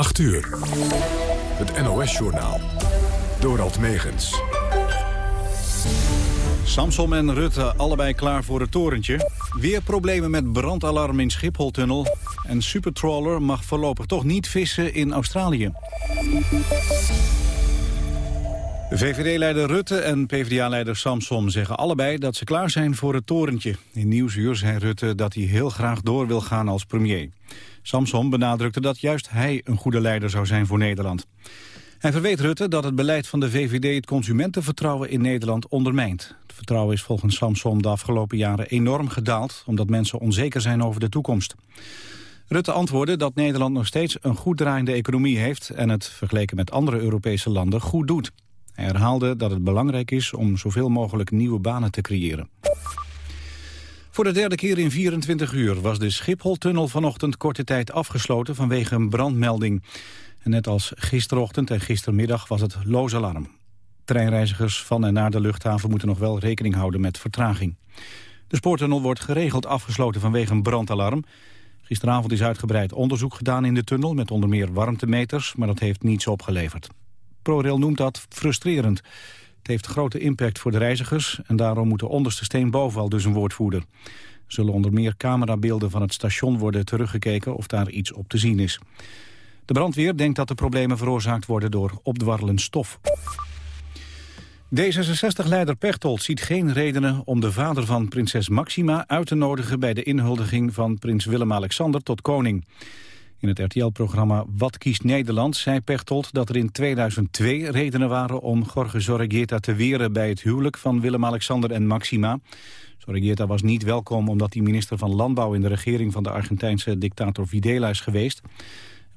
8 uur. Het NOS-journaal. Dorald Megens. Samsom en Rutte allebei klaar voor het torentje. Weer problemen met brandalarm in Schipholtunnel. En Supertrawler mag voorlopig toch niet vissen in Australië. VVD-leider Rutte en PvdA-leider Samsom zeggen allebei dat ze klaar zijn voor het torentje. In Nieuwsuur zei Rutte dat hij heel graag door wil gaan als premier. Samsom benadrukte dat juist hij een goede leider zou zijn voor Nederland. Hij verweet Rutte dat het beleid van de VVD het consumentenvertrouwen in Nederland ondermijnt. Het vertrouwen is volgens Samsom de afgelopen jaren enorm gedaald... omdat mensen onzeker zijn over de toekomst. Rutte antwoordde dat Nederland nog steeds een goed draaiende economie heeft... en het, vergeleken met andere Europese landen, goed doet. Hij herhaalde dat het belangrijk is om zoveel mogelijk nieuwe banen te creëren. Voor de derde keer in 24 uur was de Schipholtunnel vanochtend korte tijd afgesloten vanwege een brandmelding. En net als gisterochtend en gistermiddag was het loos alarm. Treinreizigers van en naar de luchthaven moeten nog wel rekening houden met vertraging. De spoortunnel wordt geregeld afgesloten vanwege een brandalarm. Gisteravond is uitgebreid onderzoek gedaan in de tunnel met onder meer warmtemeters, maar dat heeft niets opgeleverd. ProRail noemt dat frustrerend. Het heeft grote impact voor de reizigers en daarom moet de onderste steen bovenal dus een woordvoerder. Er zullen onder meer camerabeelden van het station worden teruggekeken of daar iets op te zien is. De brandweer denkt dat de problemen veroorzaakt worden door opdwarrelend stof. D66-leider Pechtold ziet geen redenen om de vader van prinses Maxima uit te nodigen bij de inhuldiging van prins Willem-Alexander tot koning. In het RTL-programma Wat kiest Nederland zei Pechtold dat er in 2002 redenen waren om Jorge Zorregieta te weren bij het huwelijk van Willem-Alexander en Maxima. Zorregieta was niet welkom omdat hij minister van Landbouw in de regering van de Argentijnse dictator Videla is geweest.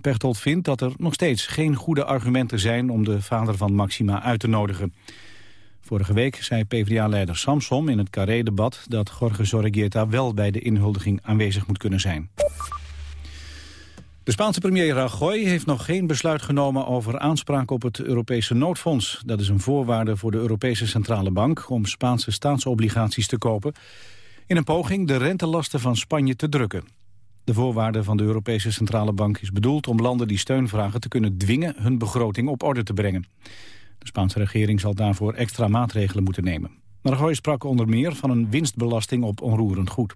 Pechtold vindt dat er nog steeds geen goede argumenten zijn om de vader van Maxima uit te nodigen. Vorige week zei PvdA-leider Samsom in het Carré-debat dat Jorge Zorregieta wel bij de inhuldiging aanwezig moet kunnen zijn. De Spaanse premier Rajoy heeft nog geen besluit genomen over aanspraak op het Europese noodfonds. Dat is een voorwaarde voor de Europese Centrale Bank om Spaanse staatsobligaties te kopen... in een poging de rentelasten van Spanje te drukken. De voorwaarde van de Europese Centrale Bank is bedoeld om landen die steun vragen te kunnen dwingen hun begroting op orde te brengen. De Spaanse regering zal daarvoor extra maatregelen moeten nemen. Rajoy sprak onder meer van een winstbelasting op onroerend goed.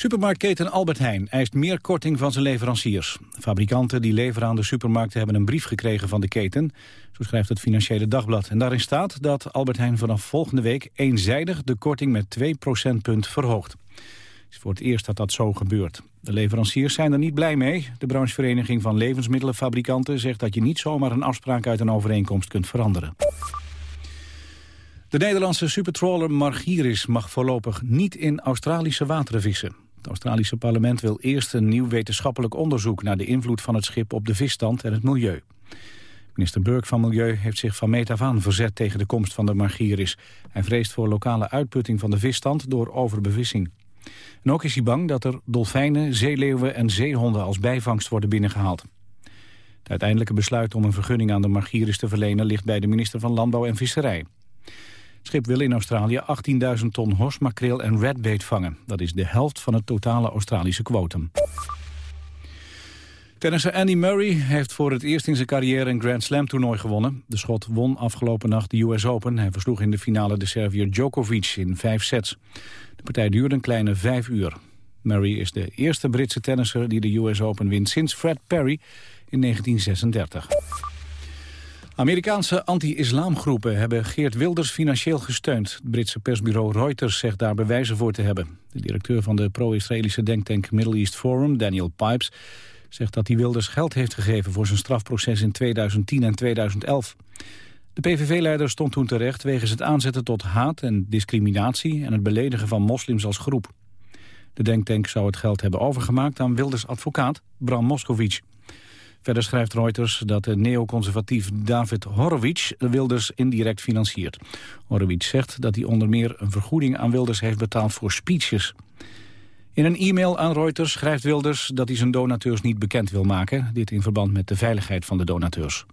Supermarktketen Albert Heijn eist meer korting van zijn leveranciers. Fabrikanten die leveren aan de supermarkten hebben een brief gekregen van de keten. Zo schrijft het Financiële Dagblad. En daarin staat dat Albert Heijn vanaf volgende week eenzijdig de korting met 2 procentpunt verhoogt. Het is voor het eerst dat dat zo gebeurt. De leveranciers zijn er niet blij mee. De branchevereniging van levensmiddelenfabrikanten zegt dat je niet zomaar een afspraak uit een overeenkomst kunt veranderen. De Nederlandse supertrawler Margiris mag voorlopig niet in Australische wateren vissen. Het Australische parlement wil eerst een nieuw wetenschappelijk onderzoek... naar de invloed van het schip op de visstand en het milieu. Minister Burk van Milieu heeft zich van meet af aan verzet tegen de komst van de Margiris. Hij vreest voor lokale uitputting van de visstand door overbevissing. En ook is hij bang dat er dolfijnen, zeeleeuwen en zeehonden als bijvangst worden binnengehaald. Het uiteindelijke besluit om een vergunning aan de Margiris te verlenen ligt bij de minister van Landbouw en Visserij. Schip wil in Australië 18.000 ton horsmakreel en redbait vangen. Dat is de helft van het totale Australische kwotum. Tennisser Andy Murray heeft voor het eerst in zijn carrière een Grand Slam toernooi gewonnen. De schot won afgelopen nacht de US Open. Hij versloeg in de finale de Serviër Djokovic in vijf sets. De partij duurde een kleine vijf uur. Murray is de eerste Britse tennisser die de US Open wint sinds Fred Perry in 1936. Amerikaanse anti-islamgroepen hebben Geert Wilders financieel gesteund. Het Britse persbureau Reuters zegt daar bewijzen voor te hebben. De directeur van de pro-Israëlische denktank Middle East Forum, Daniel Pipes... zegt dat hij Wilders geld heeft gegeven voor zijn strafproces in 2010 en 2011. De PVV-leider stond toen terecht wegens het aanzetten tot haat en discriminatie... en het beledigen van moslims als groep. De denktank zou het geld hebben overgemaakt aan Wilders advocaat Bram Moskowitz. Verder schrijft Reuters dat de neoconservatief David Horowitz Wilders indirect financiert. Horowitz zegt dat hij onder meer een vergoeding aan Wilders heeft betaald voor speeches. In een e-mail aan Reuters schrijft Wilders dat hij zijn donateurs niet bekend wil maken. Dit in verband met de veiligheid van de donateurs.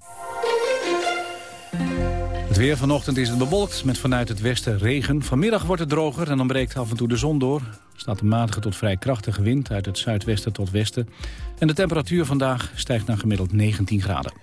Het weer vanochtend is het bewolkt met vanuit het westen regen. Vanmiddag wordt het droger en dan breekt af en toe de zon door. Er staat een matige tot vrij krachtige wind uit het zuidwesten tot westen. En de temperatuur vandaag stijgt naar gemiddeld 19 graden.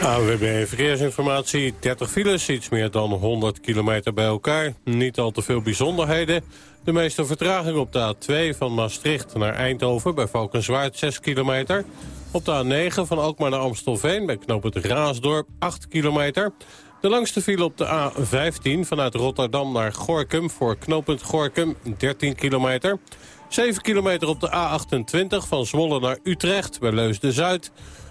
AWB Verkeersinformatie, 30 files, iets meer dan 100 kilometer bij elkaar. Niet al te veel bijzonderheden. De meeste vertraging op de A2 van Maastricht naar Eindhoven bij Valkenswaard 6 kilometer. Op de A9 van Alkmaar naar Amstelveen bij knoop Raasdorp 8 kilometer. De langste file op de A15 vanuit Rotterdam naar Gorkum voor knooppunt Gorkum 13 kilometer. 7 kilometer op de A28 van Zwolle naar Utrecht bij Leusden-Zuid.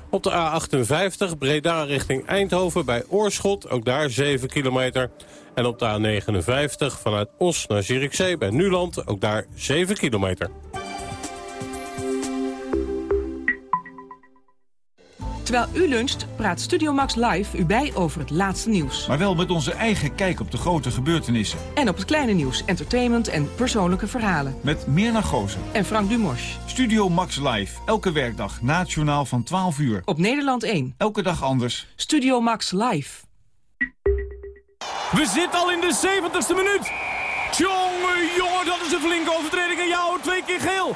Op de A58 Breda richting Eindhoven bij Oorschot, ook daar 7 kilometer. En op de A59 vanuit Os naar Zierikzee bij Nuland, ook daar 7 kilometer. Terwijl u luncht, praat Studio Max live u bij over het laatste nieuws. Maar wel met onze eigen kijk op de grote gebeurtenissen. En op het kleine nieuws, entertainment en persoonlijke verhalen. Met Mirna Goosen. En Frank Dumos. Studio Max live, elke werkdag na het journaal van 12 uur. Op Nederland 1. Elke dag anders. Studio Max live. We zitten al in de 70ste minuut. Tjonge, jongen, dat is een flinke overtreding. En jou twee keer geel.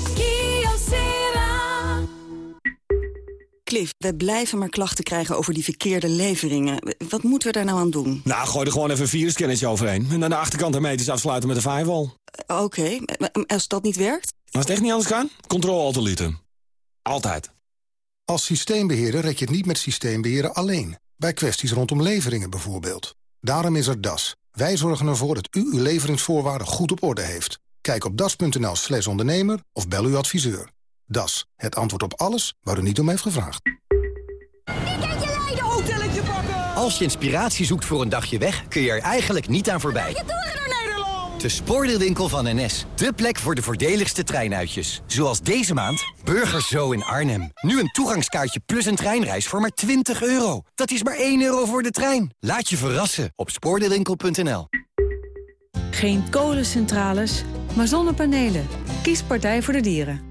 Cliff, we blijven maar klachten krijgen over die verkeerde leveringen. Wat moeten we daar nou aan doen? Nou, gooi er gewoon even een viruskennetje overheen. En aan de achterkant hermetisch afsluiten met een firewall. Uh, Oké, maar als dat niet werkt? Als het echt niet anders kan, controle alt Altijd. Als systeembeheerder red je het niet met systeembeheerder alleen. Bij kwesties rondom leveringen bijvoorbeeld. Daarom is er DAS. Wij zorgen ervoor dat u uw leveringsvoorwaarden goed op orde heeft. Kijk op das.nl slash ondernemer of bel uw adviseur. Das, het antwoord op alles waar u niet om heeft gevraagd. Als je inspiratie zoekt voor een dagje weg, kun je er eigenlijk niet aan voorbij. De spoordeelwinkel van NS. De plek voor de voordeligste treinuitjes. Zoals deze maand Burgers Zo in Arnhem. Nu een toegangskaartje plus een treinreis voor maar 20 euro. Dat is maar 1 euro voor de trein. Laat je verrassen op spoordeelwinkel.nl. Geen kolencentrales, maar zonnepanelen. Kies Partij voor de Dieren.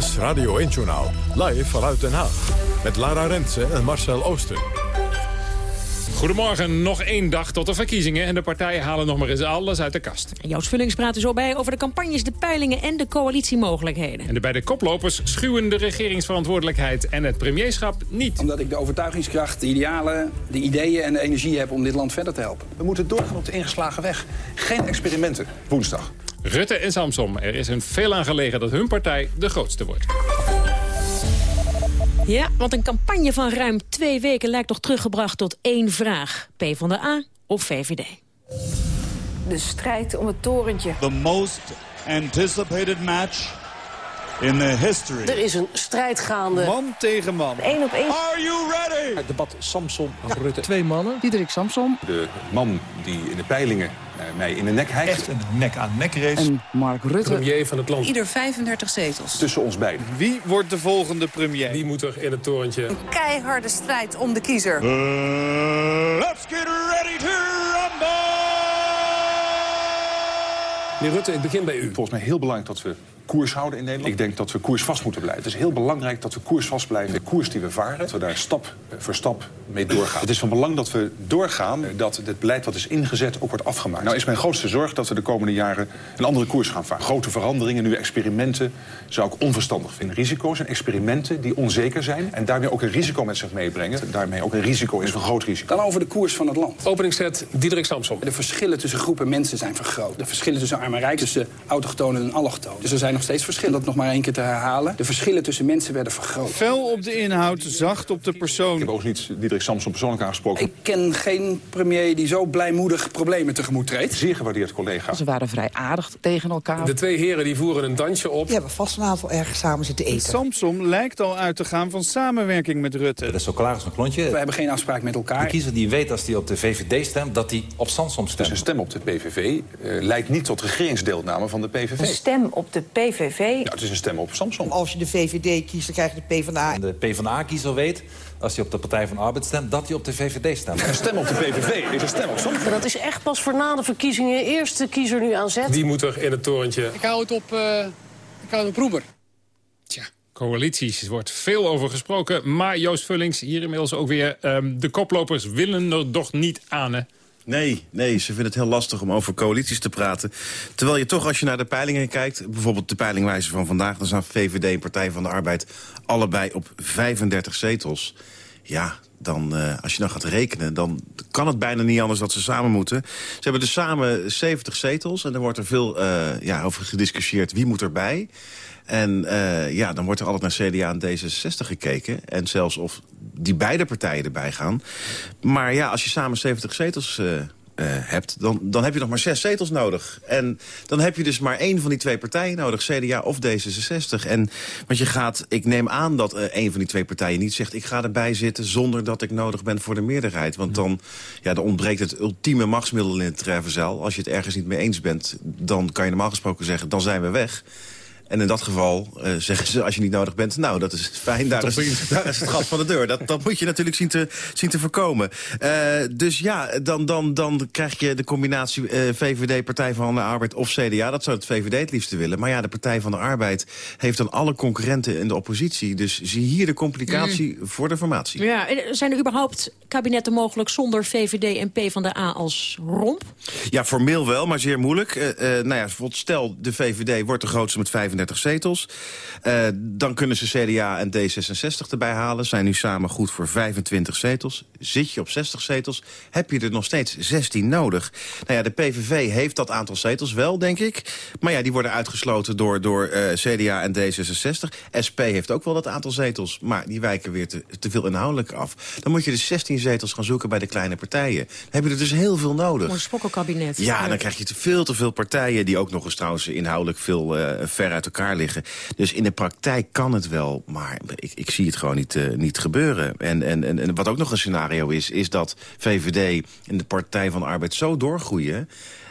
NOS Radio 1-journaal. Live vanuit Den Haag. Met Lara Rensen en Marcel Ooster. Goedemorgen, nog één dag tot de verkiezingen... en de partijen halen nog maar eens alles uit de kast. Joost Vullings praat er zo bij over de campagnes, de peilingen... en de coalitiemogelijkheden. En de beide koplopers schuwen de regeringsverantwoordelijkheid... en het premierschap niet. Omdat ik de overtuigingskracht, de idealen, de ideeën en de energie heb... om dit land verder te helpen. We moeten doorgaan op de ingeslagen weg. Geen experimenten, woensdag. Rutte en Samsom, er is een veel aan gelegen dat hun partij de grootste wordt. Ja, want een campagne van ruim twee weken lijkt toch teruggebracht tot één vraag. PvdA of VVD? De strijd om het torentje. The most anticipated match in the history. Er is een strijd gaande. Man tegen man. Eén op één. Are you ready? Het debat Samson Rutte. Twee mannen. Diederik Samson. De man die in de peilingen mij in de nek hijgt. Echt een nek-aan-nek race. En Mark Rutte. Premier van het land. Ieder 35 zetels. Tussen ons beiden. Wie wordt de volgende premier? Wie moet er in het torentje? Een keiharde strijd om de kiezer. Uh, let's get ready to rumble! Meneer Rutte, ik begin bij u. Volgens mij heel belangrijk dat we koers houden in Nederland. Ik denk dat we koersvast moeten blijven. Het is heel belangrijk dat we koersvast blijven. De koers die we varen, dat we daar stap voor stap mee doorgaan. Het is van belang dat we doorgaan, dat het beleid wat is ingezet ook wordt afgemaakt. Nou is mijn grootste zorg dat we de komende jaren een andere koers gaan varen. Grote veranderingen, nu experimenten, zou ik onverstandig vinden. Risico's en experimenten die onzeker zijn en daarmee ook een risico met zich meebrengen. Daarmee ook een risico is een groot risico. Dan over de koers van het land. Openingszet Diederik Samsom. De verschillen tussen groepen mensen zijn vergroot. De verschillen tussen arm arm en rijk, tussen autochtonen en allochtonen. Dus er zijn nog steeds verschillen. Dat nog maar één keer te herhalen. De verschillen tussen mensen werden vergroot. Fel op de inhoud, zacht op de persoon. Ik heb ook niet Diederik Samson persoonlijk aangesproken. Ik ken geen premier die zo blijmoedig problemen tegemoet treedt. Zeer gewaardeerd collega. Ze waren vrij aardig tegen elkaar. De twee heren die voeren een dansje op. Die hebben vast vanavond ergens samen zitten eten. Samsom lijkt al uit te gaan van samenwerking met Rutte. Dat is zo klaar als een klontje. We hebben geen afspraak met elkaar. De kiezer die weet als hij op de VVD stemt, dat hij op Samsom stemt. Dus een stem op de PVV uh, leidt niet tot regeringsdeelname van de PVV. Een stem op de PVV? Ja, het is een stem op Samson. Als je de VVD kiest, dan krijg je de PvdA. De PvdA-kiezer weet, als hij op de Partij van de Arbeid stemt... dat hij op de VVD stemt. Een stem op de PVV is een stem op Samson. Dat is echt pas voor na de verkiezingen eerste kiezer nu aan zet. Wie moet er in het torentje? Ik hou het op, uh, ik hou het op Roemer. Tja, coalities. Er wordt veel over gesproken. Maar Joost Vullings, hier inmiddels ook weer... Um, de koplopers willen er toch niet aan, hè? Nee, nee, ze vinden het heel lastig om over coalities te praten. Terwijl je toch, als je naar de peilingen kijkt... bijvoorbeeld de peilingwijze van vandaag... dan staan VVD en Partij van de Arbeid allebei op 35 zetels. Ja, dan, uh, als je dan gaat rekenen, dan kan het bijna niet anders dat ze samen moeten. Ze hebben dus samen 70 zetels en er wordt er veel uh, ja, over gediscussieerd wie moet erbij. En uh, ja, dan wordt er altijd naar CDA en D66 gekeken. En zelfs of die beide partijen erbij gaan. Maar ja, als je samen 70 zetels uh, uh, hebt, dan, dan heb je nog maar zes zetels nodig. En dan heb je dus maar één van die twee partijen nodig, CDA of D66. En, want je gaat, ik neem aan dat één van die twee partijen niet zegt... ik ga erbij zitten zonder dat ik nodig ben voor de meerderheid. Want dan, ja, dan ontbreekt het ultieme machtsmiddel in het treffenzaal. Als je het ergens niet mee eens bent, dan kan je normaal gesproken zeggen... dan zijn we weg. En in dat geval uh, zeggen ze, als je niet nodig bent... nou, dat is fijn, daar is, daar is het gat van de deur. Dat, dat moet je natuurlijk zien te, zien te voorkomen. Uh, dus ja, dan, dan, dan krijg je de combinatie uh, VVD, Partij van de Arbeid of CDA. Dat zou het VVD het liefste willen. Maar ja, de Partij van de Arbeid heeft dan alle concurrenten in de oppositie. Dus zie hier de complicatie mm. voor de formatie. Ja, zijn er überhaupt kabinetten mogelijk zonder VVD en PvdA als romp? Ja, formeel wel, maar zeer moeilijk. nou ja, stel, de VVD wordt de grootste met 35 zetels. Uh, dan kunnen ze CDA en D66 erbij halen. Zijn nu samen goed voor 25 zetels. Zit je op 60 zetels, heb je er nog steeds 16 nodig. Nou ja, de PVV heeft dat aantal zetels wel, denk ik. Maar ja, die worden uitgesloten door, door uh, CDA en D66. SP heeft ook wel dat aantal zetels, maar die wijken weer te, te veel inhoudelijk af. Dan moet je dus 16 zetels gaan zoeken bij de kleine partijen. Dan heb je er dus heel veel nodig. Een spokkelkabinet. Ja, dan krijg je te veel te veel partijen... die ook nog eens trouwens inhoudelijk veel uh, ver uit elkaar liggen. Dus in de praktijk kan het wel, maar ik, ik zie het gewoon niet, uh, niet gebeuren. En, en, en, en wat ook nog een scenario is, is dat VVD en de Partij van de Arbeid zo doorgroeien...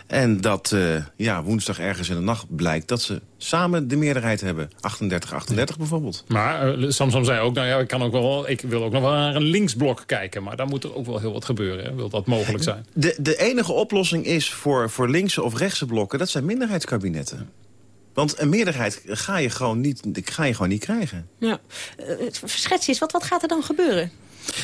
En dat uh, ja, woensdag ergens in de nacht blijkt dat ze samen de meerderheid hebben. 38-38 bijvoorbeeld. Maar uh, Samsom zei ook, nou ja, ik, kan ook wel, ik wil ook nog wel naar een linksblok kijken. Maar daar moet er ook wel heel wat gebeuren. Hè? Wil dat mogelijk zijn? De, de enige oplossing is voor, voor linkse of rechtse blokken... dat zijn minderheidskabinetten. Want een meerderheid ga je gewoon niet, ga je gewoon niet krijgen. Ja. Uh, schets eens, wat, wat gaat er dan gebeuren?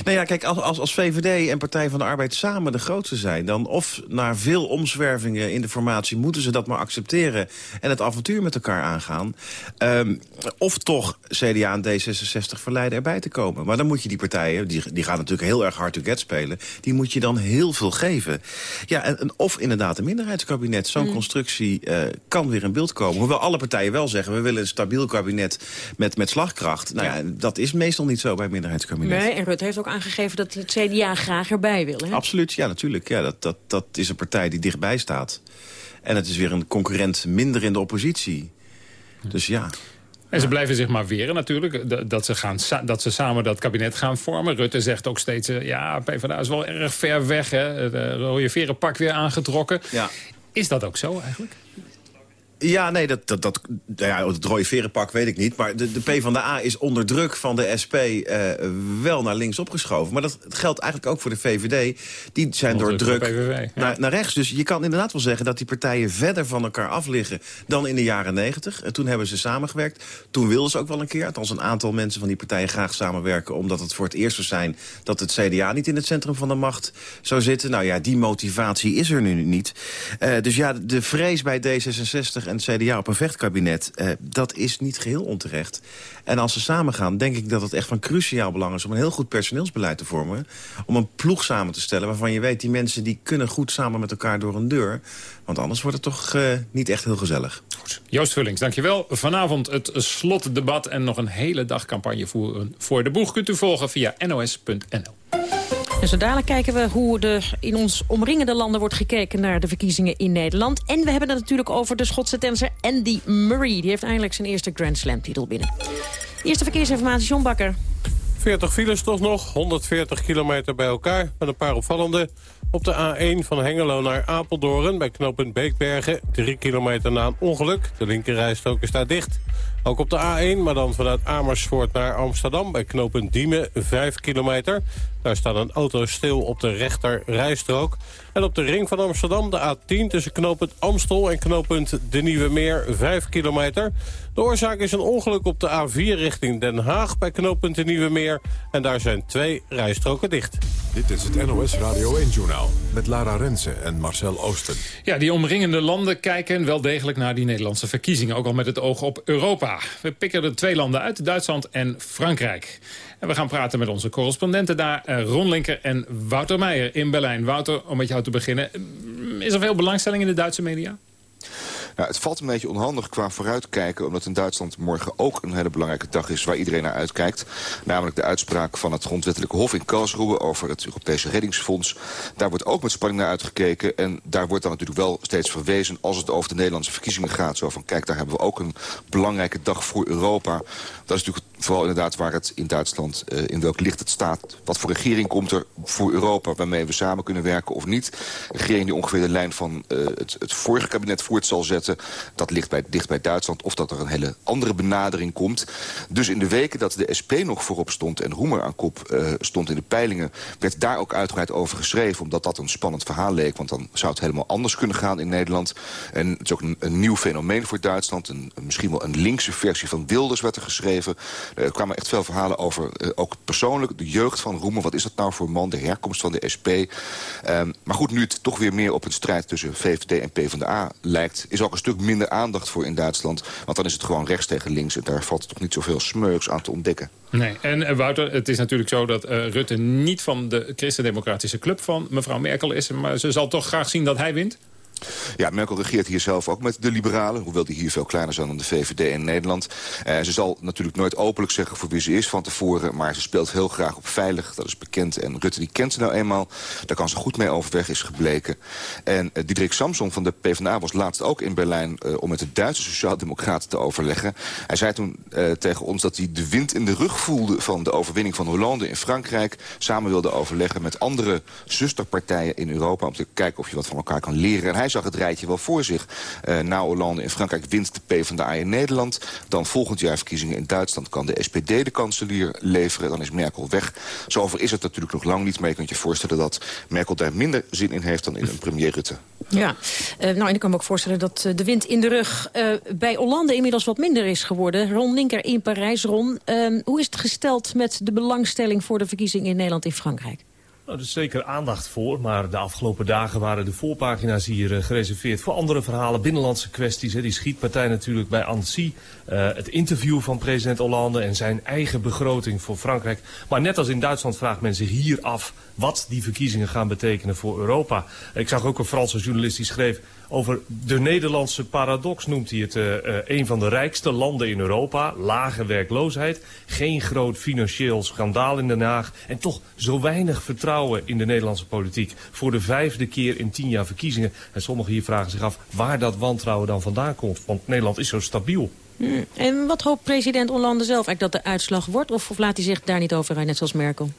Nou ja, kijk, als, als, als VVD en Partij van de Arbeid samen de grootste zijn... dan of na veel omzwervingen in de formatie moeten ze dat maar accepteren... en het avontuur met elkaar aangaan. Um, of toch CDA en D66 verleiden erbij te komen. Maar dan moet je die partijen, die, die gaan natuurlijk heel erg hard to get spelen... die moet je dan heel veel geven. Ja, en, en of inderdaad een minderheidskabinet. Zo'n mm. constructie uh, kan weer in beeld komen. Hoewel alle partijen wel zeggen... we willen een stabiel kabinet met, met slagkracht. Nou ja, dat is meestal niet zo bij minderheidskabinet. Nee, en Rutte heeft ook aangegeven dat het CDA graag erbij wil. Hè? Absoluut, ja, natuurlijk. Ja, dat, dat, dat is een partij die dichtbij staat. En het is weer een concurrent minder in de oppositie. Dus ja... En ze blijven zich maar weren natuurlijk, dat ze, gaan, dat ze samen dat kabinet gaan vormen. Rutte zegt ook steeds, ja, PvdA is wel erg ver weg. Hè? De rode verenpak weer aangetrokken. Ja. Is dat ook zo eigenlijk? Ja, nee, dat, dat, dat, ja, het rode verenpak weet ik niet. Maar de, de PvdA is onder druk van de SP uh, wel naar links opgeschoven. Maar dat geldt eigenlijk ook voor de VVD. Die zijn door druk PVV, ja. naar, naar rechts. Dus je kan inderdaad wel zeggen dat die partijen verder van elkaar af liggen... dan in de jaren negentig. En toen hebben ze samengewerkt. Toen wilden ze ook wel een keer. Althans een aantal mensen van die partijen graag samenwerken... omdat het voor het eerst zou zijn dat het CDA niet in het centrum van de macht zou zitten. Nou ja, die motivatie is er nu niet. Uh, dus ja, de vrees bij D66 en het CDA op een vechtkabinet... Uh, dat is niet geheel onterecht. En als ze samen gaan, denk ik dat het echt van cruciaal belang is... om een heel goed personeelsbeleid te vormen. Om een ploeg samen te stellen waarvan je weet... die mensen die kunnen goed samen met elkaar door een deur. Want anders wordt het toch uh, niet echt heel gezellig. Goed. Joost Vullings, dankjewel. Vanavond het slotdebat en nog een hele dag campagne voeren voor de boeg. Kunt u volgen via nos.nl. En zo dadelijk kijken we hoe de in ons omringende landen wordt gekeken naar de verkiezingen in Nederland. En we hebben het natuurlijk over de Schotse tenser Andy Murray. Die heeft eindelijk zijn eerste Grand Slam titel binnen. Eerste verkeersinformatie, John Bakker. 40 files toch nog, 140 kilometer bij elkaar, met een paar opvallende. Op de A1 van Hengelo naar Apeldoorn bij knooppunt Beekbergen. 3 kilometer na een ongeluk. De linkerrijstrook is daar dicht. Ook op de A1, maar dan vanuit Amersfoort naar Amsterdam... bij knooppunt Diemen, 5 kilometer. Daar staat een auto stil op de rechter rijstrook. En op de ring van Amsterdam de A10 tussen knooppunt Amstel... en knooppunt De Nieuwe Meer, 5 kilometer. De oorzaak is een ongeluk op de A4 richting Den Haag... bij knooppunt De Nieuwe Meer. En daar zijn twee rijstroken dicht. Dit is het NOS Radio 1-journaal met Lara Rensen en Marcel Oosten. Ja, die omringende landen kijken wel degelijk naar die Nederlandse verkiezingen. Ook al met het oog op Europa. We pikken er twee landen uit, Duitsland en Frankrijk. En we gaan praten met onze correspondenten daar, eh, Ron Linker en Wouter Meijer in Berlijn. Wouter, om met jou te beginnen. Is er veel belangstelling in de Duitse media? Nou, het valt een beetje onhandig qua vooruitkijken... omdat in Duitsland morgen ook een hele belangrijke dag is... waar iedereen naar uitkijkt. Namelijk de uitspraak van het Grondwettelijke Hof in Karlsruhe... over het Europese Reddingsfonds. Daar wordt ook met spanning naar uitgekeken. En daar wordt dan natuurlijk wel steeds verwezen... als het over de Nederlandse verkiezingen gaat. Zo van, kijk, daar hebben we ook een belangrijke dag voor Europa. Dat is natuurlijk vooral inderdaad waar het in Duitsland... Uh, in welk licht het staat. Wat voor regering komt er voor Europa... waarmee we samen kunnen werken of niet. Een regering die ongeveer de lijn van uh, het, het vorige kabinet voort zal zetten dat ligt bij, dicht bij Duitsland. Of dat er een hele andere benadering komt. Dus in de weken dat de SP nog voorop stond... en Roemer aan kop uh, stond in de peilingen... werd daar ook uitgebreid over geschreven. Omdat dat een spannend verhaal leek. Want dan zou het helemaal anders kunnen gaan in Nederland. En het is ook een, een nieuw fenomeen voor Duitsland. Een, misschien wel een linkse versie van Wilders werd er geschreven. Er kwamen echt veel verhalen over, uh, ook persoonlijk... de jeugd van Roemer. Wat is dat nou voor man? De herkomst van de SP. Um, maar goed, nu het toch weer meer op een strijd tussen VVD en PvdA lijkt... is ook een stuk minder aandacht voor in Duitsland. Want dan is het gewoon rechts tegen links. En daar valt toch niet zoveel smeuks aan te ontdekken. Nee, en uh, Wouter, het is natuurlijk zo dat uh, Rutte niet van de christendemocratische club van mevrouw Merkel is. Maar ze zal toch graag zien dat hij wint? Ja, Merkel regeert hier zelf ook met de liberalen. Hoewel die hier veel kleiner zijn dan de VVD in Nederland. Uh, ze zal natuurlijk nooit openlijk zeggen voor wie ze is van tevoren. Maar ze speelt heel graag op veilig, dat is bekend. En Rutte die kent ze nou eenmaal. Daar kan ze goed mee overweg, is gebleken. En uh, Diederik Samson van de PvdA was laatst ook in Berlijn... Uh, om met de Duitse sociaaldemocraten te overleggen. Hij zei toen tegen ons dat hij de wind in de rug voelde... van de overwinning van Hollande in Frankrijk. Samen wilde overleggen met andere zusterpartijen in Europa... om te kijken of je wat van elkaar kan leren. En hij zag het rijtje wel voor zich. Uh, na Hollande in Frankrijk wint de PvdA in Nederland. Dan volgend jaar verkiezingen in Duitsland kan de SPD de kanselier leveren. Dan is Merkel weg. Zover is het natuurlijk nog lang niet. Maar je kunt je voorstellen dat Merkel daar minder zin in heeft dan in een premier Rutte. Ja, uh, nou en ik kan me ook voorstellen dat uh, de wind in de rug bij Hollande inmiddels wat minder is geworden. Ron Linker in Parijs. Ron, ehm, hoe is het gesteld met de belangstelling voor de verkiezingen in Nederland in Frankrijk? Nou, er is zeker aandacht voor, maar de afgelopen dagen waren de voorpagina's hier uh, gereserveerd voor andere verhalen, binnenlandse kwesties. Hè. Die schietpartij natuurlijk bij Annecy, uh, het interview van president Hollande en zijn eigen begroting voor Frankrijk. Maar net als in Duitsland vraagt men zich hier af wat die verkiezingen gaan betekenen voor Europa. Ik zag ook een Franse journalist die schreef over de Nederlandse paradox noemt hij het uh, uh, een van de rijkste landen in Europa. Lage werkloosheid, geen groot financieel schandaal in Den Haag... en toch zo weinig vertrouwen in de Nederlandse politiek. Voor de vijfde keer in tien jaar verkiezingen. En sommigen hier vragen zich af waar dat wantrouwen dan vandaan komt. Want Nederland is zo stabiel. Hmm. En wat hoopt president Hollande zelf eigenlijk dat de uitslag wordt? Of, laat hij zich daar niet over net zoals Merkel?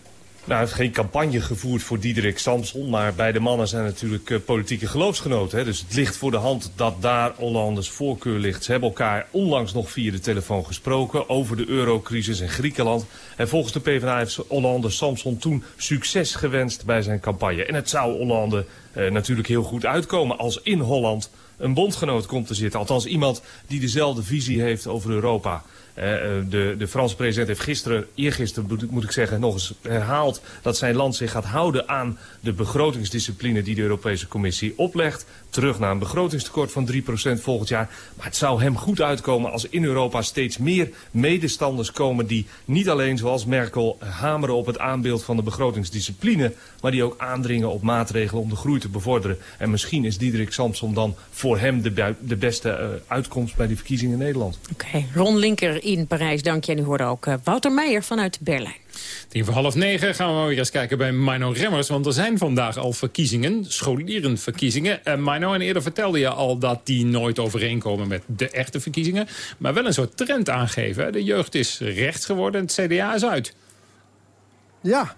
Nou, hij heeft geen campagne gevoerd voor Diederik Samson. Maar beide mannen zijn natuurlijk uh, politieke geloofsgenoten. Hè? Dus het ligt voor de hand dat daar Hollandes voorkeur ligt. Ze hebben elkaar onlangs nog via de telefoon gesproken over de eurocrisis in Griekenland. En volgens de PvdA heeft Hollande Samson toen succes gewenst bij zijn campagne. En het zou Hollande uh, natuurlijk heel goed uitkomen als in Holland een bondgenoot komt te zitten. Althans iemand die dezelfde visie heeft over Europa. Eh, de, de Franse president heeft gisteren, eergisteren moet ik zeggen, nog eens herhaald dat zijn land zich gaat houden aan de begrotingsdiscipline die de Europese Commissie oplegt. Terug naar een begrotingstekort van 3% volgend jaar. Maar het zou hem goed uitkomen als in Europa steeds meer medestanders komen die niet alleen zoals Merkel hameren op het aanbeeld van de begrotingsdiscipline, maar die ook aandringen op maatregelen om de groei te bevorderen. En misschien is Diederik Samson dan voor hem de, de beste uh, uitkomst bij die verkiezingen in Nederland. Oké, Ron Linker in Parijs, dank je. En u hoorde ook uh, Wouter Meijer vanuit Berlijn. Tien voor half negen gaan we weer eens kijken bij Mino Remmers. Want er zijn vandaag al verkiezingen, scholierenverkiezingen. En Mino, en eerder vertelde je al dat die nooit overeenkomen met de echte verkiezingen. Maar wel een soort trend aangeven. De jeugd is rechts geworden en het CDA is uit. Ja,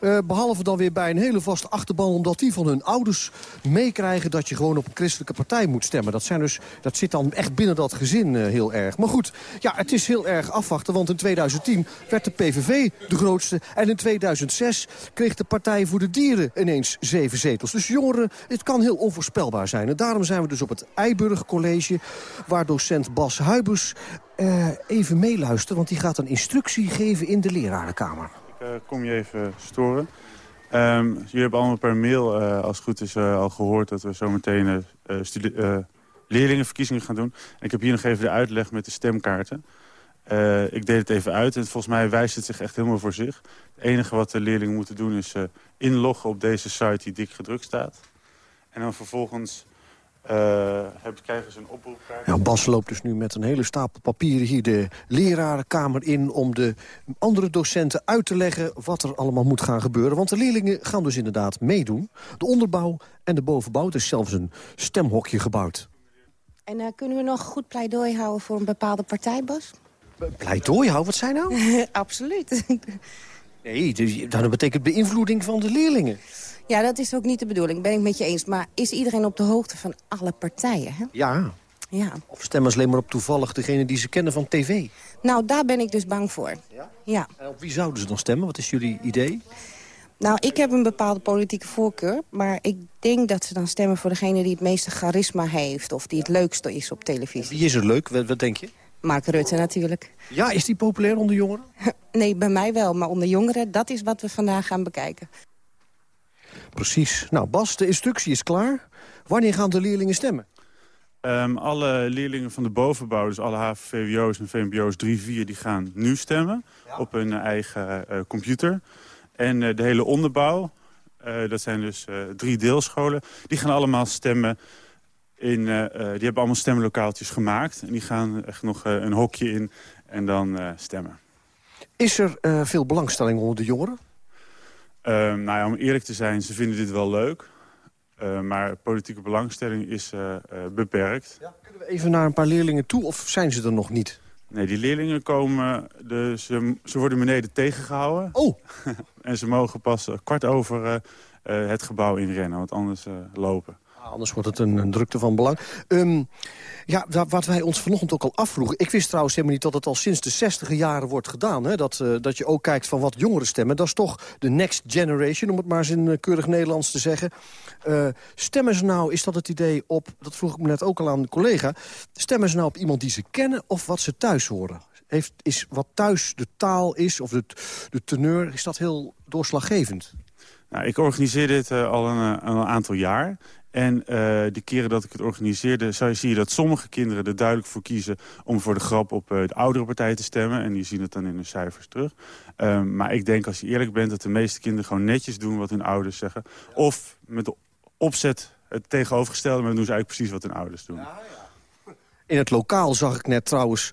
uh, behalve dan weer bij een hele vaste achterban... omdat die van hun ouders meekrijgen dat je gewoon op een christelijke partij moet stemmen. Dat, zijn dus, dat zit dan echt binnen dat gezin uh, heel erg. Maar goed, ja, het is heel erg afwachten. Want in 2010 werd de PVV de grootste. En in 2006 kreeg de Partij voor de Dieren ineens zeven zetels. Dus jongeren, het kan heel onvoorspelbaar zijn. En daarom zijn we dus op het Eiburg College... waar docent Bas Huibers uh, even meeluistert. Want die gaat een instructie geven in de lerarenkamer. Uh, kom je even storen. Um, jullie hebben allemaal per mail, uh, als het goed is, uh, al gehoord... dat we zometeen leerlingenverkiezingen gaan doen. En ik heb hier nog even de uitleg met de stemkaarten. ik deed het even uit en volgens mij wijst het zich echt helemaal voor zich. Het enige wat de leerlingen moeten doen is inloggen op deze site die dik gedrukt staat. En dan vervolgens uh, krijgen ze een oproep. Ja, Bas loopt dus nu met een hele stapel papieren hier de lerarenkamer in... om de andere docenten uit te leggen wat er allemaal moet gaan gebeuren. Want de leerlingen gaan dus inderdaad meedoen. De onderbouw en de bovenbouw. Er is zelfs een stemhokje gebouwd. En uh, kunnen we nog goed pleidooi houden voor een bepaalde partij, Bas? Pleidooi houden? Wat zijn nou? Absoluut. nee, dus, dat betekent beïnvloeding van de leerlingen. Ja, dat is ook niet de bedoeling, ben ik met je eens. Maar is iedereen op de hoogte van alle partijen? Hè? Ja. ja. Of stemmen ze alleen maar op toevallig degene die ze kennen van tv? Nou, daar ben ik dus bang voor. Ja? Ja. En op wie zouden ze dan stemmen? Wat is jullie idee? Nou, ik heb een bepaalde politieke voorkeur. Maar ik denk dat ze dan stemmen voor degene die het meeste charisma heeft... of die het leukste is op televisie. Wie is er leuk? Wat, wat denk je? Mark Rutte natuurlijk. Ja, is die populair onder jongeren? nee, bij mij wel. Maar onder jongeren, dat is wat we vandaag gaan bekijken. Precies. Nou, Bas, de instructie is klaar. Wanneer gaan de leerlingen stemmen? Um, alle leerlingen van de bovenbouw, dus alle HVVO's en VMBO's 3-4... die gaan nu stemmen ja. op hun eigen uh, computer. En uh, de hele onderbouw, uh, dat zijn dus drie deelscholen... die gaan allemaal stemmen in... die hebben allemaal stemlokaaltjes gemaakt. En die gaan echt nog een hokje in en dan stemmen. Is er veel belangstelling onder de jongeren? Uh, nou ja, om eerlijk te zijn, ze vinden dit wel leuk. Uh, maar politieke belangstelling is uh, beperkt. Ja, kunnen we even naar een paar leerlingen toe of zijn ze er nog niet? Nee, die leerlingen komen, de, ze, ze worden beneden tegengehouden. Oh! en ze mogen pas kwart over het gebouw inrennen, want anders lopen. Anders wordt het een, een drukte van belang. Um, ja, wat wij ons vanochtend ook al afvroegen... ik wist trouwens helemaal niet dat het al sinds de 60 jaren wordt gedaan. Hè? Dat, uh, dat je ook kijkt van wat jongeren stemmen. Dat is toch de next generation, om het maar eens in uh, keurig Nederlands te zeggen. Uh, stemmen ze nou, is dat het idee op... dat vroeg ik me net ook al aan de collega... stemmen ze nou op iemand die ze kennen of wat ze thuis horen? Heeft, is wat thuis de taal is, of de, de teneur, is dat heel doorslaggevend? Nou, ik organiseer dit al een, een aantal jaar. En uh, de keren dat ik het organiseerde, zie je dat sommige kinderen er duidelijk voor kiezen... om voor de grap op uh, de oudere partij te stemmen. En die zien het dan in hun cijfers terug. Uh, maar ik denk, als je eerlijk bent, dat de meeste kinderen gewoon netjes doen wat hun ouders zeggen. Of met de opzet het tegenovergestelde, maar dan doen ze eigenlijk precies wat hun ouders doen. Ja. In het lokaal zag ik net trouwens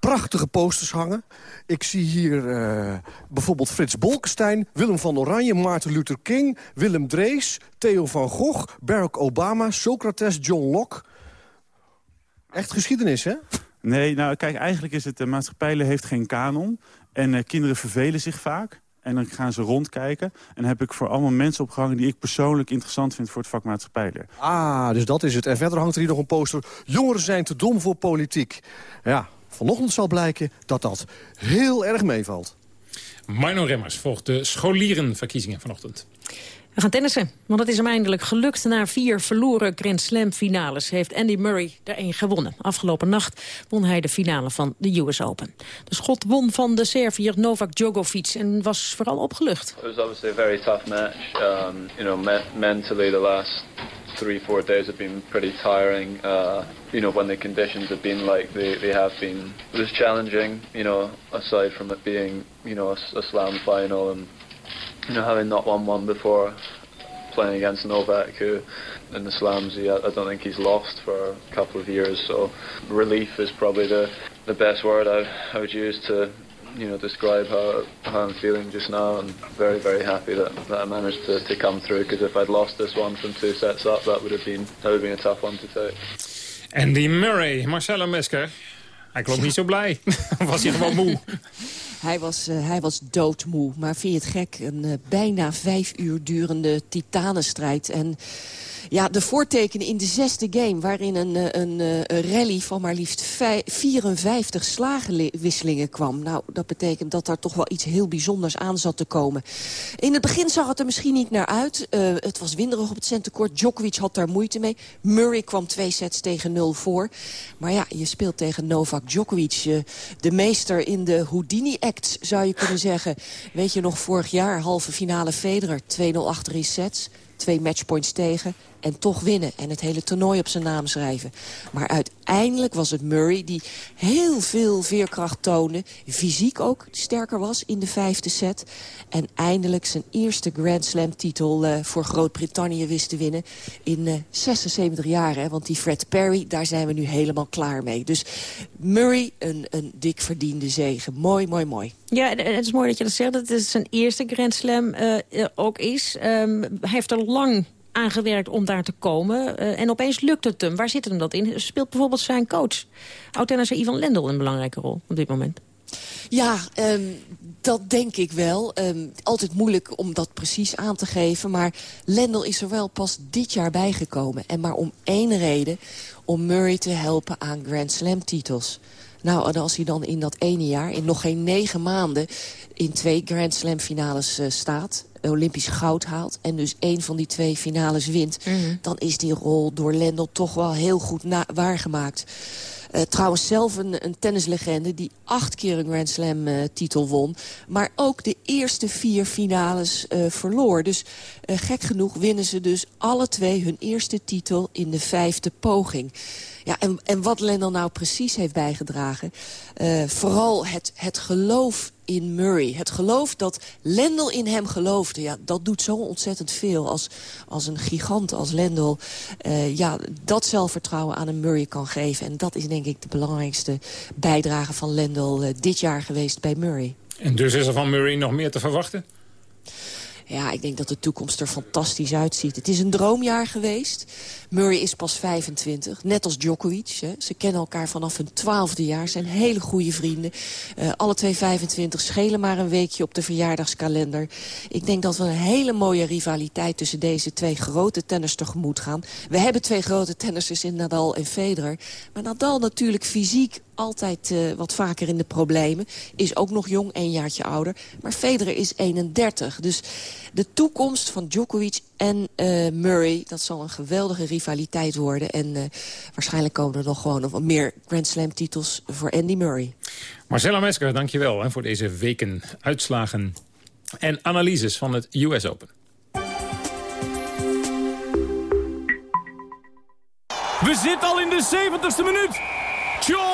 prachtige posters hangen. Ik zie hier uh, bijvoorbeeld Frits Bolkestein, Willem van Oranje... Maarten Luther King, Willem Drees, Theo van Gogh... Barack Obama, Socrates, John Locke. Echt geschiedenis, hè? Nee, nou kijk, eigenlijk is het... de maatschappij heeft geen kanon. En uh, kinderen vervelen zich vaak. En dan gaan ze rondkijken. En heb ik voor allemaal mensen opgehangen die ik persoonlijk interessant vind voor het vak maatschappijleer. Ah, dus dat is het. En verder hangt er hier nog een poster. Jongeren zijn te dom voor politiek. Ja, vanochtend zal blijken dat dat heel erg meevalt. Marno Remmers volgt de scholierenverkiezingen vanochtend. We gaan tennissen, want het is hem eindelijk gelukt. Na vier verloren Grand Slam finales heeft Andy Murray er één gewonnen. Afgelopen nacht won hij de finale van de US Open. De schot won van de Serviër Novak Djokovic en was vooral opgelucht. It was obviously a very tough match. Um, you know, me mentally the last three, four days have been pretty tiring. Uh, you know, when the conditions have been like they, they have been. It was challenging, you know, aside from it being, you know, a, a slam final and you know, having not won one before, playing against Novak, who in the slams, he, I don't think he's lost for a couple of years. So relief is probably the, the best word I, I would use to, you know, describe how, how I'm feeling just now. And very, very happy that, that I managed to, to come through. Because if I'd lost this one from two sets up, that would have been that would have been a tough one to take. Andy Murray, Marcelo Mesker. Hij klonk niet zo blij. was hij gewoon moe? Hij was, uh, hij was doodmoe. Maar vind je het gek? Een uh, bijna vijf uur durende titanenstrijd. En ja, de voortekenen in de zesde game... waarin een, eh, een, een rally van maar liefst 54 slagenwisselingen kwam. Nou, dat betekent dat daar toch wel iets heel bijzonders aan zat te komen. In het begin zag het er misschien niet naar uit. Uh, het was winderig op het centenkort. Djokovic had daar moeite mee. Murray kwam twee sets tegen nul voor. Maar ja, je speelt tegen Novak Djokovic. De meester in de Houdini-act, zou je kunnen zeggen. Weet je nog, vorig jaar halve finale Federer. 2-0 achter in sets twee matchpoints tegen en toch winnen. En het hele toernooi op zijn naam schrijven. Maar uiteindelijk was het Murray die heel veel veerkracht toonde. Fysiek ook sterker was in de vijfde set. En eindelijk zijn eerste Grand Slam titel uh, voor Groot-Brittannië wist te winnen. In uh, 76 jaar, hè, want die Fred Perry, daar zijn we nu helemaal klaar mee. Dus Murray, een, een dik verdiende zegen. Mooi, mooi, mooi. Ja, het is mooi dat je dat zegt. Dat het zijn eerste Grand Slam uh, ook is. Um, hij heeft er lang aangewerkt om daar te komen. Uh, en opeens lukt het hem. Waar zit hem dat in? Speelt bijvoorbeeld zijn coach, oud-tennisser Ivan Lendl, een belangrijke rol op dit moment? Ja, um, dat denk ik wel. Um, altijd moeilijk om dat precies aan te geven. Maar Lendl is er wel pas dit jaar bijgekomen. En maar om één reden. Om Murray te helpen aan Grand Slam titels. Nou, en als hij dan in dat ene jaar, in nog geen negen maanden... in twee Grand Slam finales uh, staat, Olympisch goud haalt... en dus één van die twee finales wint... Mm -hmm. dan is die rol door Lendl toch wel heel goed waargemaakt. Uh, trouwens zelf een, een tennislegende die acht keer een Grand Slam uh, titel won. Maar ook de eerste vier finales uh, verloor. Dus gek genoeg winnen ze dus alle twee hun eerste titel in de vijfde poging. Ja, en, en wat Lendl nou precies heeft bijgedragen... vooral het, het geloof in Murray. Het geloof dat Lendl in hem geloofde. Ja, dat doet zo ontzettend veel. Als, als een gigant als Lendl uh, ja, dat zelfvertrouwen aan een Murray kan geven. En dat is denk ik de belangrijkste bijdrage van Lendl uh, dit jaar geweest bij Murray. En dus is er van Murray nog meer te verwachten? Ja, ik denk dat de toekomst er fantastisch uitziet. Het is een droomjaar geweest. Murray is pas 25, net als Djokovic. Hè. Ze kennen elkaar vanaf hun twaalfde jaar, zijn hele goede vrienden. Uh, alle twee 25 schelen maar een weekje op de verjaardagskalender. Ik denk dat we een hele mooie rivaliteit tussen deze twee grote tenners tegemoet gaan. We hebben twee grote tennissers in Nadal en Federer. Maar Nadal natuurlijk fysiek altijd uh, wat vaker in de problemen. Is ook nog jong, een jaartje ouder. Maar Federer is 31. Dus de toekomst van Djokovic en uh, Murray, dat zal een geweldige rivaliteit worden. En uh, waarschijnlijk komen er nog gewoon nog meer Grand Slam titels voor Andy Murray. Marcella Mesker, dankjewel hè, voor deze weken uitslagen en analyses van het US Open. We zitten al in de 70ste minuut. Jongen,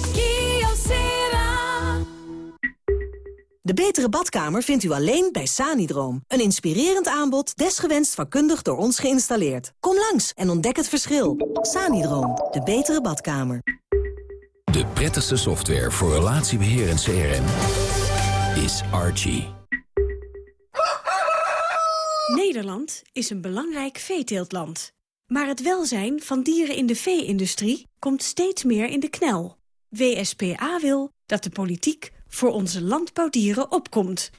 De betere badkamer vindt u alleen bij Sanidroom. Een inspirerend aanbod, desgewenst vakkundig door ons geïnstalleerd. Kom langs en ontdek het verschil. Sanidroom, de betere badkamer. De prettigste software voor relatiebeheer en CRM is Archie. Nederland is een belangrijk veeteeltland. Maar het welzijn van dieren in de vee-industrie komt steeds meer in de knel. WSPA wil dat de politiek voor onze landbouwdieren opkomt.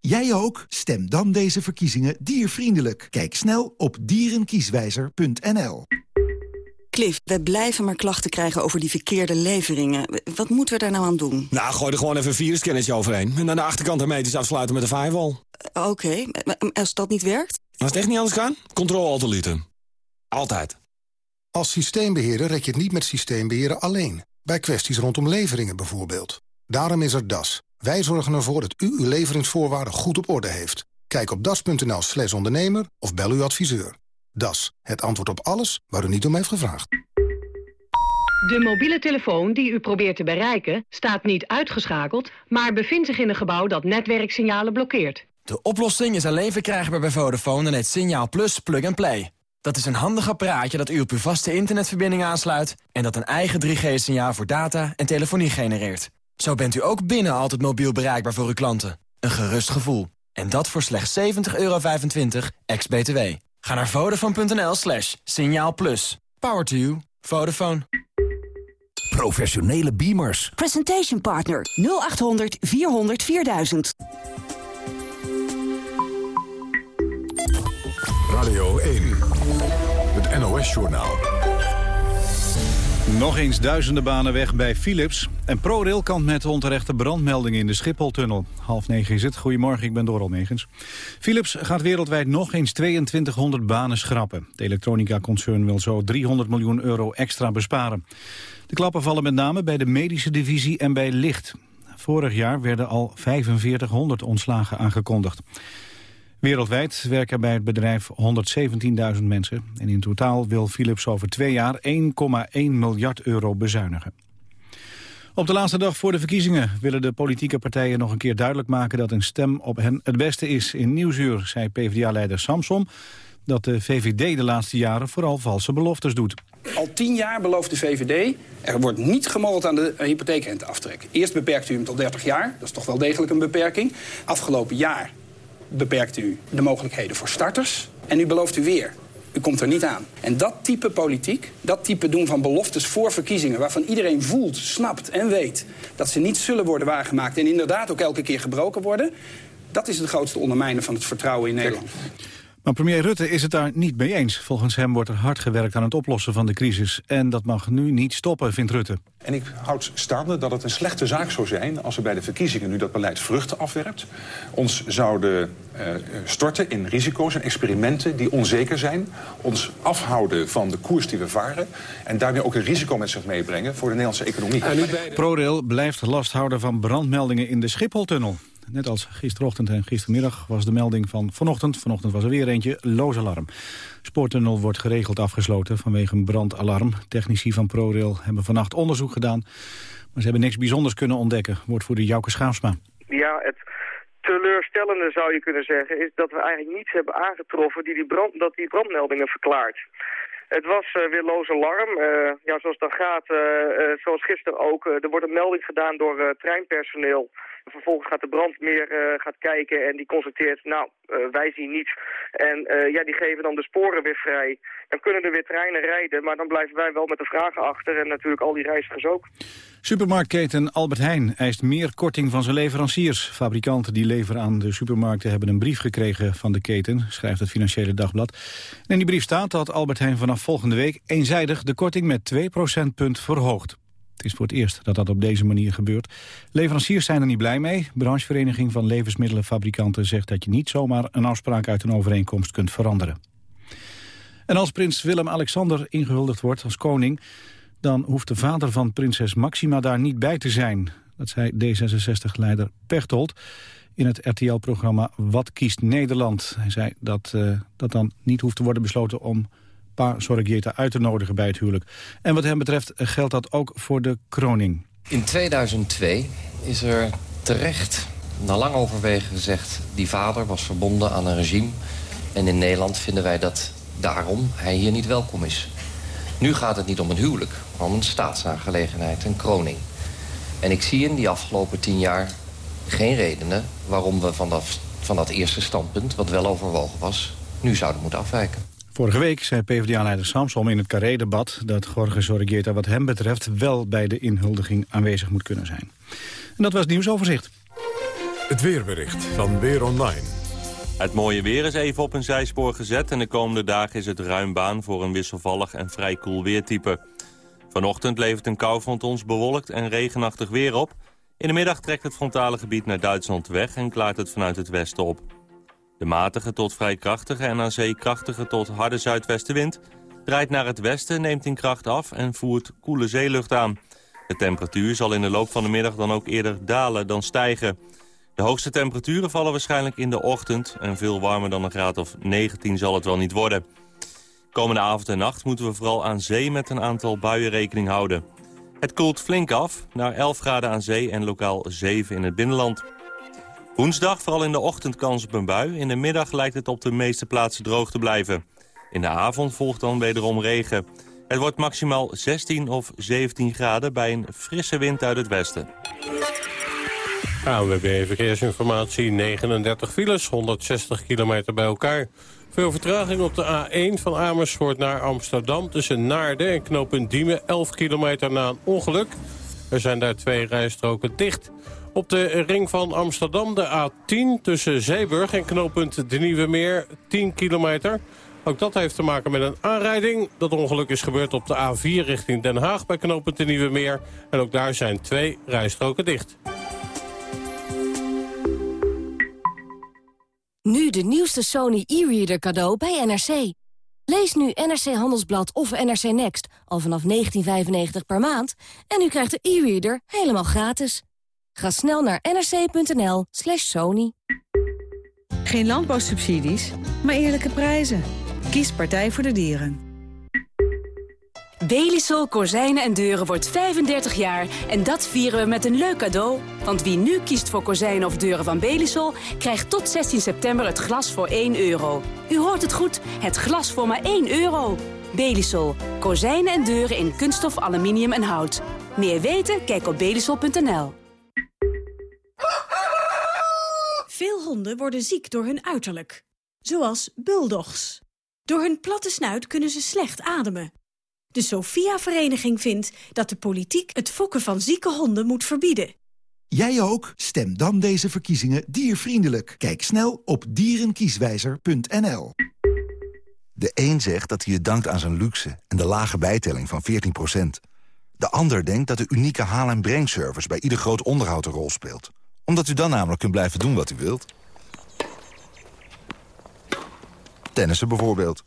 Jij ook? Stem dan deze verkiezingen diervriendelijk. Kijk snel op dierenkieswijzer.nl. Cliff, we blijven maar klachten krijgen over die verkeerde leveringen. Wat moeten we daar nou aan doen? Nou, gooi er gewoon even een virusscannertje overheen. En aan de achterkant hermetisch afsluiten met een firewall. Uh, Oké, maar als dat niet werkt? Als het echt niet anders kan, controle-alt-delete. Altijd. Als systeembeheerder red je het niet met systeembeheeren alleen. Bij kwesties rondom leveringen bijvoorbeeld. Daarom is er DAS. Wij zorgen ervoor dat u uw leveringsvoorwaarden goed op orde heeft. Kijk op das.nl slash ondernemer of bel uw adviseur. Das, het antwoord op alles waar u niet om heeft gevraagd. De mobiele telefoon die u probeert te bereiken staat niet uitgeschakeld... maar bevindt zich in een gebouw dat netwerksignalen blokkeert. De oplossing is alleen verkrijgbaar bij Vodafone en het Signaal Plus Plug and Play. Dat is een handig apparaatje dat u op uw vaste internetverbinding aansluit... en dat een eigen 3G-signaal voor data en telefonie genereert. Zo bent u ook binnen altijd mobiel bereikbaar voor uw klanten. Een gerust gevoel. En dat voor slechts 70,25 euro ex-BTW. Ga naar vodafone.nl slash signaal plus. Power to you. Vodafone. Professionele beamers. Presentation Partner 0800 400 4000. Radio 1. Het NOS-journaal. Nog eens duizenden banen weg bij Philips. En ProRail kan met onterechte brandmeldingen in de Schipholtunnel. Half negen is het. Goedemorgen, ik ben Doral Megens. Philips gaat wereldwijd nog eens 2200 banen schrappen. De elektronica-concern wil zo 300 miljoen euro extra besparen. De klappen vallen met name bij de medische divisie en bij licht. Vorig jaar werden al 4500 ontslagen aangekondigd. Wereldwijd werken bij het bedrijf 117.000 mensen. En in totaal wil Philips over twee jaar 1,1 miljard euro bezuinigen. Op de laatste dag voor de verkiezingen willen de politieke partijen nog een keer duidelijk maken dat een stem op hen het beste is. In Nieuwsuur zei PvdA-leider Samson dat de VVD de laatste jaren vooral valse beloftes doet. Al tien jaar belooft de VVD, er wordt niet gemold aan de hypotheekrenteaftrek. Eerst beperkt u hem tot 30 jaar, dat is toch wel degelijk een beperking. Afgelopen jaar beperkt u de mogelijkheden voor starters. En nu belooft u weer. U komt er niet aan. En dat type politiek, dat type doen van beloftes voor verkiezingen... waarvan iedereen voelt, snapt en weet dat ze niet zullen worden waargemaakt... en inderdaad ook elke keer gebroken worden... dat is het grootste ondermijnen van het vertrouwen in Nederland. Maar premier Rutte is het daar niet mee eens. Volgens hem wordt er hard gewerkt aan het oplossen van de crisis. En dat mag nu niet stoppen, vindt Rutte. En ik houd staande dat het een slechte zaak zou zijn... als we bij de verkiezingen nu dat beleid vruchten afwerpt... ons zouden uh, storten in risico's en experimenten die onzeker zijn... ons afhouden van de koers die we varen... en daarmee ook een risico met zich meebrengen voor de Nederlandse economie. ProRail blijft last houden van brandmeldingen in de Schipholtunnel. Net als gisterochtend en gistermiddag was de melding van vanochtend. Vanochtend was er weer eentje, loos alarm. Spoortunnel wordt geregeld afgesloten vanwege een brandalarm. Technici van ProRail hebben vannacht onderzoek gedaan. Maar ze hebben niks bijzonders kunnen ontdekken. Wordt voor de Jouke Schaafsma. Ja, het teleurstellende zou je kunnen zeggen... is dat we eigenlijk niets hebben aangetroffen die die brand, dat die brandmeldingen verklaart. Het was uh, weer loos alarm. Uh, ja, zoals dat gaat, uh, zoals gisteren ook. er wordt een melding gedaan door treinpersoneel Vervolgens gaat de brandmeer uh, gaat kijken en die constateert, nou, uh, wij zien niets. En uh, ja, die geven dan de sporen weer vrij. Dan kunnen er weer treinen rijden, maar dan blijven wij wel met de vragen achter. En natuurlijk al die reizigers ook. Supermarktketen Albert Heijn eist meer korting van zijn leveranciers. Fabrikanten die leveren aan de supermarkten hebben een brief gekregen van de keten, schrijft het Financiële Dagblad. En in die brief staat dat Albert Heijn vanaf volgende week eenzijdig de korting met 2 procentpunt verhoogt. Het is voor het eerst dat dat op deze manier gebeurt. Leveranciers zijn er niet blij mee. Branchevereniging van Levensmiddelenfabrikanten zegt dat je niet zomaar een afspraak uit een overeenkomst kunt veranderen. En als prins Willem-Alexander ingehuldigd wordt als koning... dan hoeft de vader van prinses Maxima daar niet bij te zijn. Dat zei D66-leider Pechtold in het RTL-programma Wat kiest Nederland. Hij zei dat uh, dat dan niet hoeft te worden besloten om pa Sorgieta uit te nodigen bij het huwelijk. En wat hem betreft geldt dat ook voor de kroning. In 2002 is er terecht, na lang overwegen gezegd... die vader was verbonden aan een regime. En in Nederland vinden wij dat daarom hij hier niet welkom is. Nu gaat het niet om een huwelijk, maar om een staatsaangelegenheid, een kroning. En ik zie in die afgelopen tien jaar geen redenen... waarom we vanaf van dat eerste standpunt, wat wel overwogen was, nu zouden moeten afwijken. Vorige week zei PvdA-leider Samsom in het Carré-debat... dat Jorge Sorregeta wat hem betreft wel bij de inhuldiging aanwezig moet kunnen zijn. En dat was het nieuwsoverzicht. Het weerbericht van Weer Online. Het mooie weer is even op een zijspoor gezet... en de komende dagen is het ruim baan voor een wisselvallig en vrij koel weertype. Vanochtend levert een koufront ons bewolkt en regenachtig weer op. In de middag trekt het frontale gebied naar Duitsland weg... en klaart het vanuit het westen op. De matige tot vrij krachtige en aan zee krachtige tot harde zuidwestenwind... draait naar het westen, neemt in kracht af en voert koele zeelucht aan. De temperatuur zal in de loop van de middag dan ook eerder dalen dan stijgen. De hoogste temperaturen vallen waarschijnlijk in de ochtend... en veel warmer dan een graad of 19 zal het wel niet worden. Komende avond en nacht moeten we vooral aan zee met een aantal buien rekening houden. Het koelt flink af, naar 11 graden aan zee en lokaal 7 in het binnenland. Woensdag vooral in de ochtend kans op een bui. In de middag lijkt het op de meeste plaatsen droog te blijven. In de avond volgt dan wederom regen. Het wordt maximaal 16 of 17 graden bij een frisse wind uit het westen. ANWB Verkeersinformatie, 39 files, 160 kilometer bij elkaar. Veel vertraging op de A1 van Amersfoort naar Amsterdam... tussen Naarden en knooppunt Diemen, 11 kilometer na een ongeluk. Er zijn daar twee rijstroken dicht. Op de ring van Amsterdam de A10 tussen Zeeburg en knooppunt De Nieuwe Meer, 10 kilometer... Ook dat heeft te maken met een aanrijding. Dat ongeluk is gebeurd op de A4 richting Den Haag bij knooppunt de Nieuwe Meer. En ook daar zijn twee rijstroken dicht. Nu de nieuwste Sony e-reader cadeau bij NRC. Lees nu NRC Handelsblad of NRC Next al vanaf 19,95 per maand... en u krijgt de e-reader helemaal gratis. Ga snel naar nrc.nl slash sony. Geen landbouwsubsidies, maar eerlijke prijzen. Kies Partij voor de Dieren. Belisol Kozijnen en Deuren wordt 35 jaar en dat vieren we met een leuk cadeau. Want wie nu kiest voor kozijnen of deuren van Belisol... krijgt tot 16 september het glas voor 1 euro. U hoort het goed, het glas voor maar 1 euro. Belisol. Kozijnen en deuren in kunststof, aluminium en hout. Meer weten? Kijk op belisol.nl. Veel honden worden ziek door hun uiterlijk. Zoals bulldogs. Door hun platte snuit kunnen ze slecht ademen. De Sophia-vereniging vindt dat de politiek het fokken van zieke honden moet verbieden. Jij ook? Stem dan deze verkiezingen diervriendelijk. Kijk snel op dierenkieswijzer.nl. De een zegt dat hij het dankt aan zijn luxe en de lage bijtelling van 14% De ander denkt dat de unieke haal- en brengservice bij ieder groot onderhoud een rol speelt. Omdat u dan namelijk kunt blijven doen wat u wilt. Tennissen bijvoorbeeld.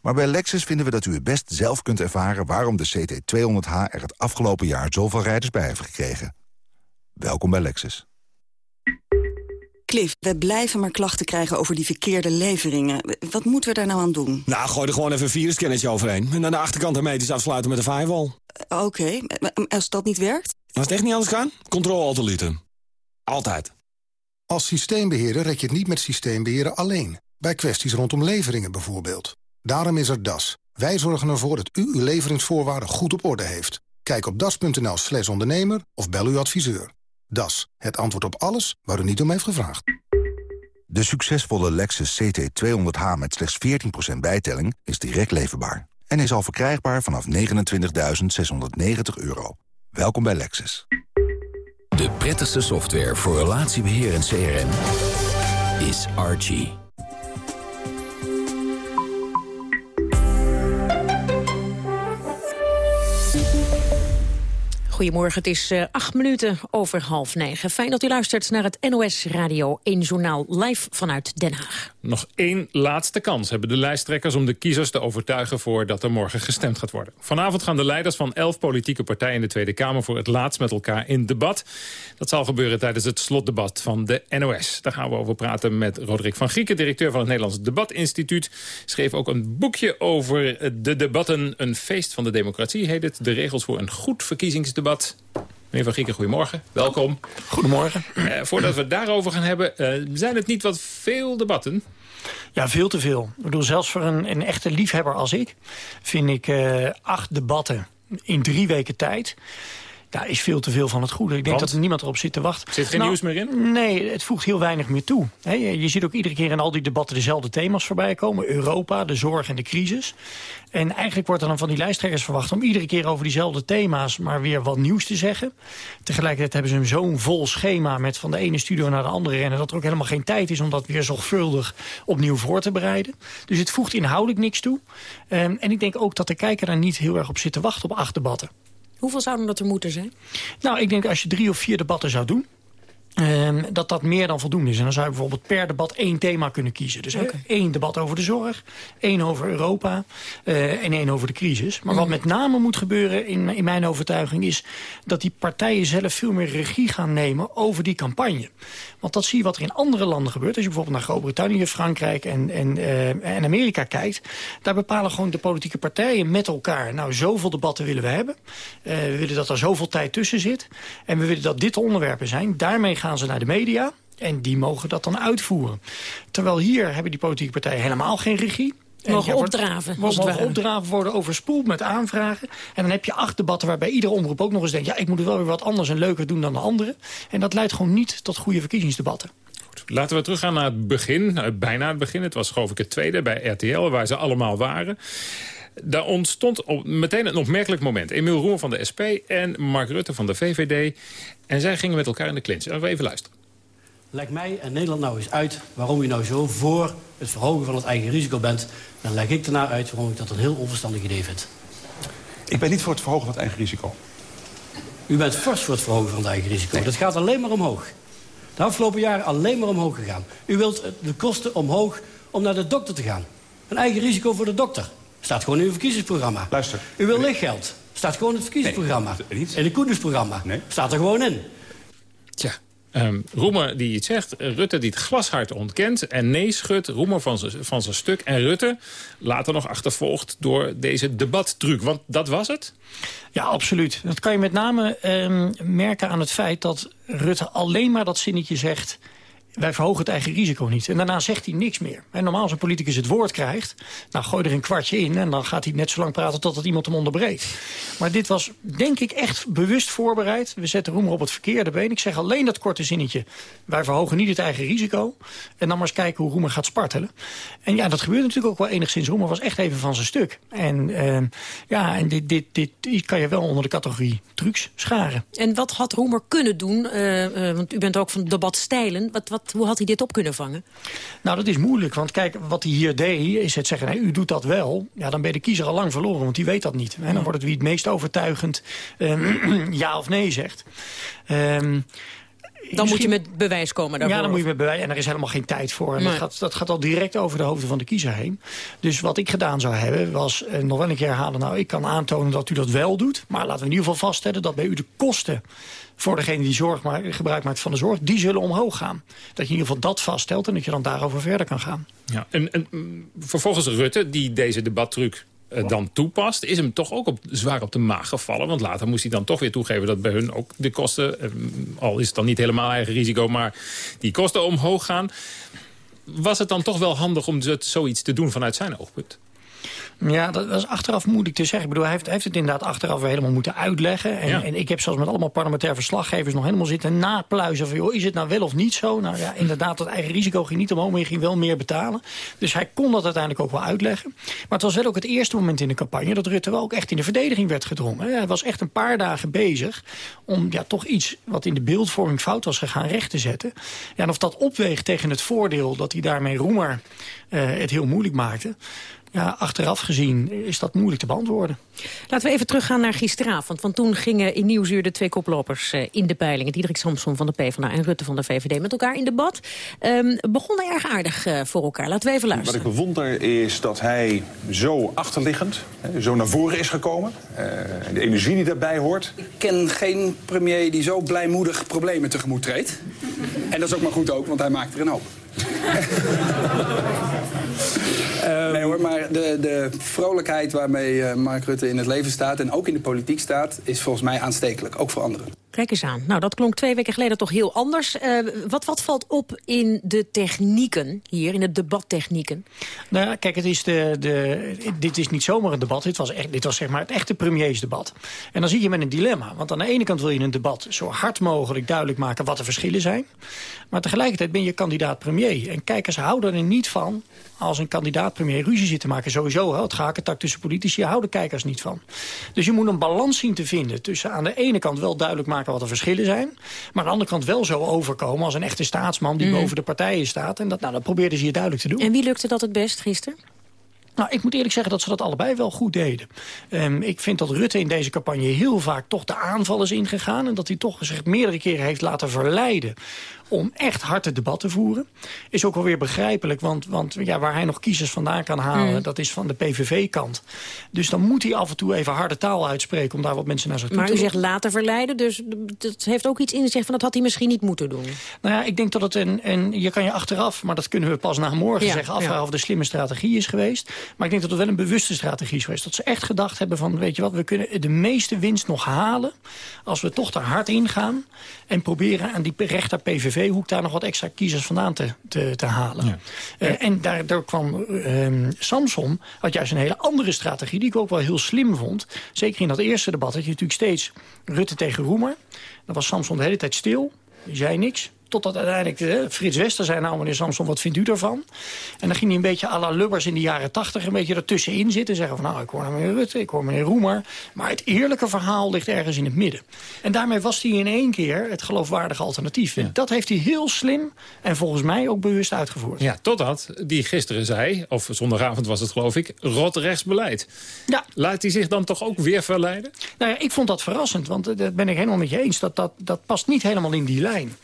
Maar bij Lexus vinden we dat u het best zelf kunt ervaren... waarom de CT200H er het afgelopen jaar zoveel rijders bij heeft gekregen. Welkom bij Lexus. Cliff, we blijven maar klachten krijgen over die verkeerde leveringen. Wat moeten we daar nou aan doen? Nou, gooi er gewoon even een virusscannertje overheen. En aan de achterkant hermetisch afsluiten met een firewall. Uh, Oké, als dat niet werkt? Als het echt niet anders kan, controle alt Altijd. Als systeembeheerder red je het niet met systeembeheren alleen. Bij kwesties rondom leveringen bijvoorbeeld. Daarom is er DAS. Wij zorgen ervoor dat u uw leveringsvoorwaarden goed op orde heeft. Kijk op das.nl slash ondernemer of bel uw adviseur. DAS, het antwoord op alles waar u niet om heeft gevraagd. De succesvolle Lexus CT200H met slechts 14% bijtelling is direct leverbaar. En is al verkrijgbaar vanaf 29.690 euro. Welkom bij Lexus. De prettigste software voor relatiebeheer en CRM is Archie. Goedemorgen, het is uh, acht minuten over half negen. Fijn dat u luistert naar het NOS Radio 1 Journaal live vanuit Den Haag. Nog één laatste kans hebben de lijsttrekkers om de kiezers te overtuigen voor dat er morgen gestemd gaat worden. Vanavond gaan de leiders van elf politieke partijen in de Tweede Kamer voor het laatst met elkaar in debat. Dat zal gebeuren tijdens het slotdebat van de NOS. Daar gaan we over praten met Roderick van Grieken, directeur van het Nederlands Debatinstituut. Schreef ook een boekje over de debatten, een feest van de democratie heet het. De regels voor een goed verkiezingsdebat Meneer Van Gieken, goedemorgen. Welkom. Goedemorgen. Uh, voordat we het daarover gaan hebben, uh, zijn het niet wat veel debatten? Ja, veel te veel. Ik bedoel, zelfs voor een, een echte liefhebber als ik... vind ik uh, acht debatten in drie weken tijd daar is veel te veel van het goede. Ik denk Want? dat er niemand erop zit te wachten. Zit geen Nou, nieuws meer in? Nee, het voegt heel weinig meer toe. Je, je ziet ook iedere keer in al die debatten dezelfde thema's voorbij komen. Europa, de zorg en de crisis. En eigenlijk wordt er dan van die lijsttrekkers verwacht... om iedere keer over diezelfde thema's maar weer wat nieuws te zeggen. Tegelijkertijd hebben ze hem zo'n vol schema... met van de ene studio naar de andere rennen... dat er ook helemaal geen tijd is om dat weer zorgvuldig opnieuw voor te bereiden. Dus het voegt inhoudelijk niks toe. Ehm, en ik denk ook dat de kijker daar niet heel erg op zit te wachten op acht debatten. Hoeveel zouden dat er moeten zijn? Nou, ik denk als je drie of vier debatten zou doen... ehm, dat dat meer dan voldoende is. En dan zou je bijvoorbeeld per debat één thema kunnen kiezen. Dus hè, één debat over de zorg, één over Europa eh, en één over de crisis. Maar wat met name moet gebeuren in, in mijn overtuiging... is dat die partijen zelf veel meer regie gaan nemen over die campagne. Want dat zie je wat er in andere landen gebeurt. Als je bijvoorbeeld naar Groot-Brittannië, Frankrijk en, en, eh, en Amerika kijkt... daar bepalen gewoon de politieke partijen met elkaar... nou, zoveel debatten willen we hebben. Eh, we willen dat er zoveel tijd tussen zit. En we willen dat dit de onderwerpen zijn. Daarmee gaan ze naar de media... En die mogen dat dan uitvoeren. Terwijl hier hebben die politieke partijen helemaal geen regie. En Mogen ja, opdraven, Mogen opdraven, worden overspoeld met aanvragen. En dan heb je acht debatten waarbij iedere omroep ook nog eens denkt... ja, ik moet het wel weer wat anders en leuker doen dan de anderen. En dat leidt gewoon niet tot goede verkiezingsdebatten. Laten we teruggaan naar het begin, eh, bijna het begin. Het was geloof ik het tweede bij RTL, waar ze allemaal waren. Daar ontstond op, meteen een opmerkelijk moment. Emiel Roemer van de SP en Mark Rutte van de VVD. En zij gingen met elkaar in de clinch. Laten we even luisteren. Leg mij en Nederland nou eens uit waarom u nou zo voor het verhogen van het eigen risico bent. Dan leg ik daarna uit waarom ik dat een heel onverstandig idee vind. Ik ben niet voor het verhogen van het eigen risico. U bent fors voor het verhogen van het eigen risico. Dat gaat alleen maar omhoog. De afgelopen jaren alleen maar omhoog gegaan. U wilt eh, de kosten omhoog om naar de dokter te gaan. Een eigen risico voor de dokter. Staat gewoon in uw verkiezingsprogramma. Luister. U wil lichtgeld. Staat gewoon het verkiezingsprogramma. In het koendersprogramma. Staat er gewoon in. Tja, ehm, Roemer die iets zegt, Rutte die het glashard ontkent... en nee schudt Roemer van zijn van zijn stuk. En Rutte later nog achtervolgd door deze debattruc. Want dat was het? Ja, absoluut. Dat kan je met name ehm, merken aan het feit dat Rutte alleen maar dat zinnetje zegt... wij verhogen het eigen risico niet. En daarna zegt hij niks meer. En normaal als een politicus het woord krijgt... nou, gooi er een kwartje in en dan gaat hij net zo lang praten... totdat iemand hem onderbreekt. Maar dit was, denk ik, echt bewust voorbereid. We zetten Roemer op het verkeerde been. Ik zeg alleen dat korte zinnetje. Wij verhogen niet het eigen risico. En dan maar eens kijken hoe Roemer gaat spartelen. En ja, dat gebeurt natuurlijk ook wel enigszins. Roemer was echt even van zijn stuk. En ehm, ja, en dit, dit, dit, dit kan je wel onder de categorie trucs scharen. En wat had Roemer kunnen doen? eh, eh, want u bent ook van debatstijlen. Wat, wat, hoe had hij dit op kunnen vangen? Nou, dat is moeilijk. Want kijk, wat hij hier deed, is het zeggen... Nee, u doet dat wel. Ja, dan ben je de kiezer al lang verloren, want die weet dat niet. En dan wordt het wie het meest overtuigend ehm, ja of nee zegt. Ehm, Dan moet je met bewijs komen daarvoor. Ja, dan moet je met bewijs. En er is helemaal geen tijd voor. En dat, gaat, dat gaat al direct over de hoofden van de kiezer heen. Dus wat ik gedaan zou hebben, was eh, nog wel een keer herhalen... nou, ik kan aantonen dat u dat wel doet. Maar laten we in ieder geval vaststellen dat bij u de kosten... voor degene die zorg maar, gebruik maakt van de zorg, die zullen omhoog gaan. Dat je in ieder geval dat vaststelt en dat je dan daarover verder kan gaan. Ja, en, en mm, vervolgens Rutte, die deze debattruc eh, dan toepast... is hem toch ook op, zwaar op de maag gevallen. Want later moest hij dan toch weer toegeven dat bij hun ook de kosten... eh, al is het dan niet helemaal eigen risico, maar die kosten omhoog gaan. Was het dan toch wel handig om zo- zoiets te doen vanuit zijn oogpunt? Ja, dat was achteraf moeilijk te zeggen. Ik bedoel, hij heeft, het inderdaad achteraf weer helemaal moeten uitleggen. En, Ja. en ik heb zelfs met allemaal parlementair verslaggevers nog helemaal zitten napluizen van, joh, is het nou wel of niet zo? Nou ja, inderdaad, het eigen risico ging niet omhoog, maar je ging wel meer betalen. Dus hij kon dat uiteindelijk ook wel uitleggen. Maar het was wel ook het eerste moment in de campagne dat Rutte wel ook echt in de verdediging werd gedrongen. Hij was echt een paar dagen bezig om ja, toch iets wat in de beeldvorming fout was gegaan recht te zetten. Ja, en of dat opweegt tegen het voordeel dat hij daarmee Roemer eh, het heel moeilijk maakte. Ja, achteraf gezien is dat moeilijk te beantwoorden. Laten we even teruggaan naar gisteravond. Want toen gingen in Nieuwsuur de twee koplopers eh, in de peilingen. Diederik Samson van de PvdA en Rutte van de VVD met elkaar in debat. Ehm begonnen erg aardig eh, voor elkaar. Laten we even Wat luisteren. ik bewonder is dat hij zo achterliggend, hè, zo naar voren is gekomen. eh, de energie die daarbij hoort. Ik ken geen premier die zo blijmoedig problemen tegemoet treedt. En dat is ook maar goed ook, want hij maakt er een hoop. nee hoor, maar de, de vrolijkheid waarmee eh, Mark Rutte in het leven staat... en ook in de politiek staat, is volgens mij aanstekelijk. Ook voor anderen. Kijk eens aan. Nou, dat klonk twee weken geleden toch heel anders. Uh, wat, wat valt op in de technieken hier, in de debattechnieken? Nou, kijk, het is de, de, dit is niet zomaar een debat. Dit was, echt, dit was zeg maar het echte premiersdebat. En dan zie je met een dilemma. Want aan de ene kant wil je een debat zo hard mogelijk duidelijk maken wat de verschillen zijn. Maar tegelijkertijd ben je kandidaat premier. En kijkers houden er niet van als een kandidaat premier ruzie zit te maken. Sowieso, hè, het gehakentak tussen politici houden kijkers niet van. Dus je moet een balans zien te vinden tussen aan de ene kant wel duidelijk maken wat de verschillen zijn. Maar aan de andere kant wel zo overkomen als een echte staatsman die mhm. boven de partijen staat. En dat, nou, dat probeerden ze hier duidelijk te doen. En wie lukte dat het best gisteren? Nou, ik moet eerlijk zeggen dat ze dat allebei wel goed deden. Um, ik vind dat Rutte in deze campagne heel vaak toch de aanval is ingegaan... en dat hij toch zich meerdere keren heeft laten verleiden om echt hard debat te voeren. Is ook wel weer begrijpelijk, want, want ja, waar hij nog kiezers vandaan kan halen... Mm. dat is van de PVV-kant. Dus dan moet hij af en toe even harde taal uitspreken... om daar wat mensen naar zich toe maar te Maar u zegt laten verleiden, dus dat heeft ook iets in zich... van dat had hij misschien niet moeten doen. Nou ja, ik denk dat het een... En je kan je achteraf, maar dat kunnen we pas na morgen zeggen... afvragen of de slimme strategie is geweest. Maar ik denk dat het wel een bewuste strategie is geweest. Dat ze echt gedacht hebben van, weet je wat... we kunnen de meeste winst nog halen... als we toch te hard ingaan... en proberen aan die rechter PVV PVV-hoek daar nog wat extra kiezers vandaan te, te, te halen. Uh, en daardoor kwam uh, Samson, had juist een hele andere strategie... die ik ook wel heel slim vond. Zeker in dat eerste debat had je natuurlijk steeds Rutte tegen Roemer. Dan was Samson de hele tijd stil, zei niks. Totdat uiteindelijk uh, Frits Wester zei, nou meneer Samson, wat vindt u daarvan? En dan ging hij een beetje à la Lubbers in de jaren tachtig... een beetje ertussenin zitten. Zeggen van, nou, ik hoor meneer Rutte, ik hoor meneer Roemer. Maar het eerlijke verhaal ligt ergens in het midden. En daarmee was hij in één keer het geloofwaardige alternatief. Dat heeft hij heel slim en volgens mij ook bewust uitgevoerd. Ja, totdat die gisteren zei, of zondagavond was het geloof ik... rot rechtsbeleid. Ja. Laat hij zich dan toch ook weer verleiden? Nou ja, ik vond dat verrassend, want eh, dat ben ik helemaal met je eens. Dat, dat, dat past niet helemaal in die lijn.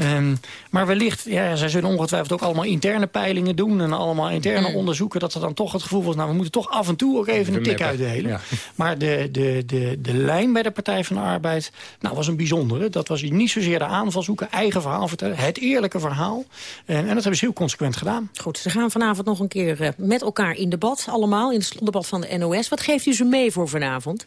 Um, maar wellicht, ja, zij zullen ongetwijfeld ook allemaal interne peilingen doen... en allemaal interne mm. onderzoeken, dat er dan toch het gevoel was... nou, we moeten toch af en toe ook even een tik uitdelen. Maar de, de, de, de lijn bij de Partij van de Arbeid nou, was een bijzondere. Dat was niet zozeer de aanval zoeken, eigen verhaal vertellen... het eerlijke verhaal. En, en dat hebben ze heel consequent gedaan. Goed, ze gaan vanavond nog een keer eh, met elkaar in debat. Allemaal in het slotdebat van de NOS. Wat geeft u ze mee voor vanavond?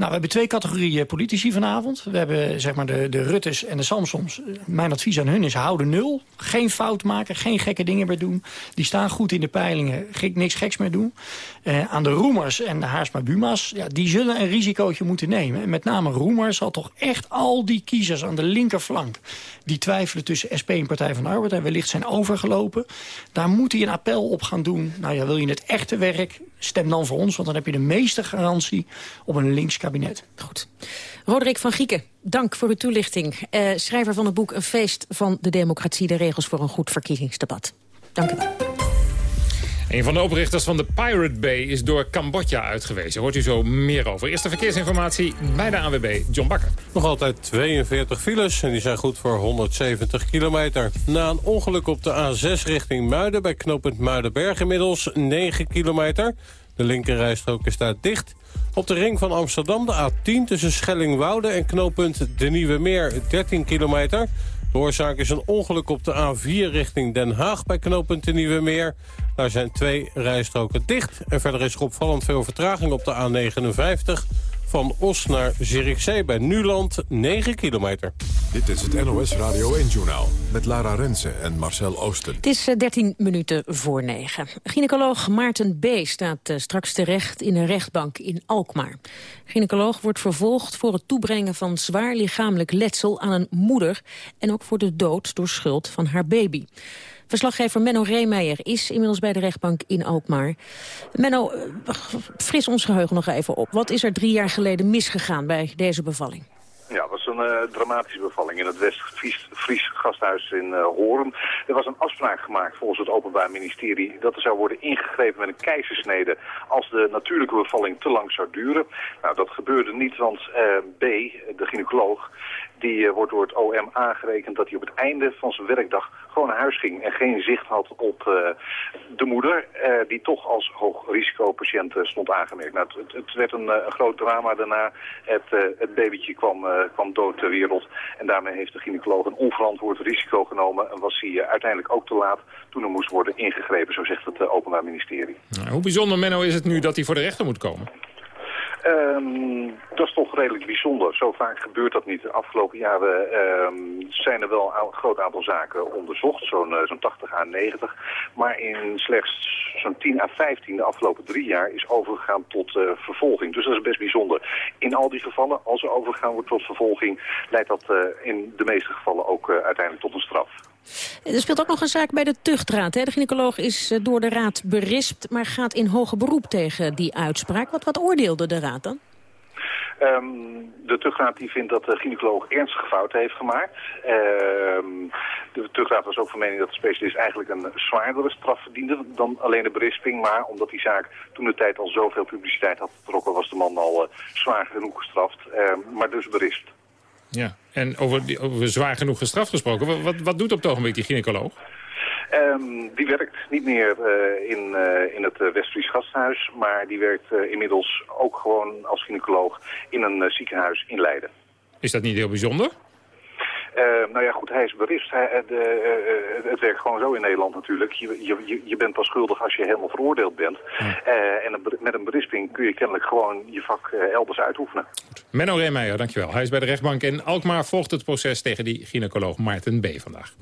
Nou, we hebben twee categorieën politici vanavond. We hebben zeg maar de, de Ruttes en de Samsons. Mijn advies aan hun is houden nul. Geen fout maken, geen gekke dingen meer doen. Die staan goed in de peilingen, niks geks meer doen. Uh, aan de Roemers en de Haarsma Buma's, ja, die zullen een risicootje moeten nemen. En met name Roemers zal toch echt al die kiezers aan de linkerflank... die twijfelen tussen SP en Partij van de Arbeid en wellicht zijn overgelopen. Daar moet hij een appel op gaan doen. Nou ja, wil je het echte werk, stem dan voor ons... want dan heb je de meeste garantie op een links kabinet. Goed. Roderick van Gieken, dank voor uw toelichting. Uh, schrijver van het boek Een feest van de democratie... de regels voor een goed verkiezingsdebat. Dank u wel. Een van de oprichters van de Pirate Bay is door Cambodja uitgewezen. Hoort u zo meer over. Eerste verkeersinformatie bij de AWB, John Bakker. Nog altijd 42 files en die zijn goed voor 170 kilometer. Na een ongeluk op de A6 richting Muiden bij knooppunt Muidenberg inmiddels 9 kilometer. De linkerrijstrook is daar dicht. Op de ring van Amsterdam de A10 tussen Schellingwoude en knooppunt De Nieuwe Meer 13 kilometer. De oorzaak is een ongeluk op de A4 richting Den Haag bij knooppunt De Nieuwe Meer. Daar zijn twee rijstroken dicht. En verder is er opvallend veel vertraging op de A59 van Os naar Zierikzee bij Nuland 9 kilometer. Dit is het NOS Radio 1-journaal met Lara Rensen en Marcel Oosten. Het is 13 eh, minuten voor 9. Gynaecoloog Maarten B. staat eh, straks terecht in een rechtbank in Alkmaar. Gynaecoloog wordt vervolgd voor het toebrengen van zwaar lichamelijk letsel aan een moeder... en ook voor de dood door schuld van haar baby. Verslaggever Menno Reemeijer is inmiddels bij de rechtbank in Alkmaar. Menno, eh, fris ons geheugen nog even op. Wat is er drie jaar geleden misgegaan bij deze bevalling? Ja, het was een uh, dramatische bevalling in het West-Fries gasthuis in uh, Hoorn. Er was een afspraak gemaakt volgens het Openbaar Ministerie dat er zou worden ingegrepen met een keizersnede als de natuurlijke bevalling te lang zou duren. Nou, dat gebeurde niet, want B, de gynaecoloog, die uh, wordt door het OM aangerekend dat hij op het einde van zijn werkdag gewoon naar huis ging en geen zicht had op uh, de moeder, uh, die toch als hoogrisicopatiënt stond aangemerkt. Nou, het, het werd een, een, groot drama daarna. Het, het babytje kwam, kwam dood ter wereld en daarmee heeft de gynaecoloog een onverantwoord risico genomen en was hij uiteindelijk ook te laat toen er moest worden ingegrepen, zo zegt het Openbaar Ministerie. Nou, hoe bijzonder, Menno, is het nu dat hij voor de rechter moet komen? Um, dat is toch redelijk bijzonder. Zo vaak gebeurt dat niet. De afgelopen jaren um, zijn er wel een groot aantal zaken onderzocht. Zo'n uh, zo'n 80 à 90. Maar in slechts zo'n 10 à 15 de afgelopen drie jaar is overgegaan tot uh, vervolging. Dus dat is best bijzonder. In al die gevallen, als er overgegaan wordt tot vervolging... leidt dat uh, in de meeste gevallen ook uiteindelijk tot een straf. Er speelt ook nog een zaak bij de tuchtraad. Hè? De gynaecoloog is door de raad berispt, maar gaat in hoger beroep tegen die uitspraak. Wat, wat oordeelde de raad dan? Um, de tuchtraad die vindt dat de gynaecoloog ernstige fouten heeft gemaakt. Um, de tuchtraad was ook van mening dat de specialist eigenlijk een zwaardere straf verdiende dan alleen de berisping. Maar omdat die zaak toen de tijd al zoveel publiciteit had getrokken, was de man al uh, zwaar genoeg gestraft. Uh, maar dus berispt. Ja, en over, die, over zwaar genoeg gestraft gesproken, wat, wat doet op het ogenblik die gynaecoloog? Um, die werkt niet meer uh, in, uh, in het uh, Westfries Gasthuis, maar die werkt inmiddels ook gewoon als gynaecoloog in een ziekenhuis in Leiden. Is dat niet heel bijzonder? Uh, nou ja, goed, hij is berispt. Hij, de, uh, het werkt gewoon zo in Nederland natuurlijk. Je, je, je bent pas schuldig als je helemaal veroordeeld bent. En een, met een berisping kun je kennelijk gewoon je vak elders uitoefenen. Goed. Menno Reemeijer, dankjewel. Hij is bij de rechtbank in Alkmaar. Volgt het proces tegen die gynaecoloog Maarten B. vandaag.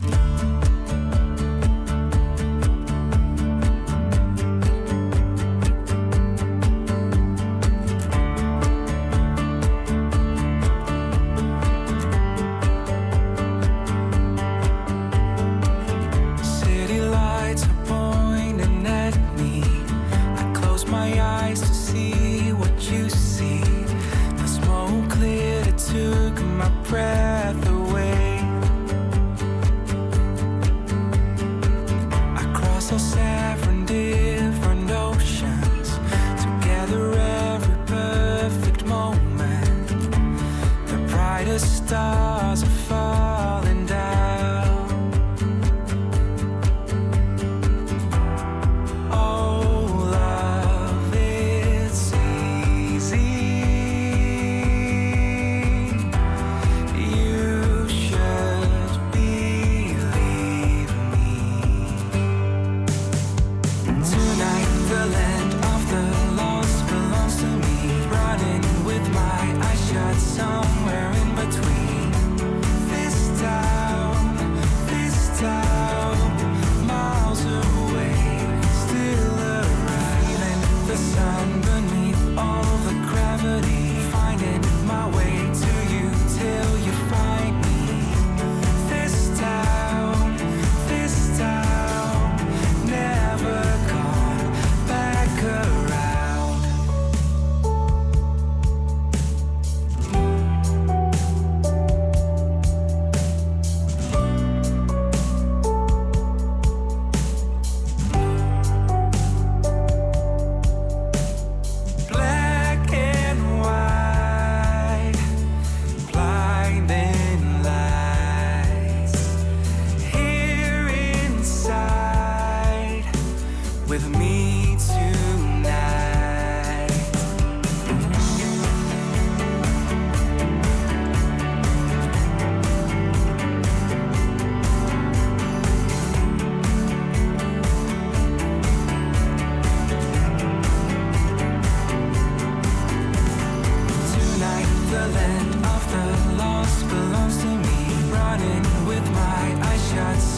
stars.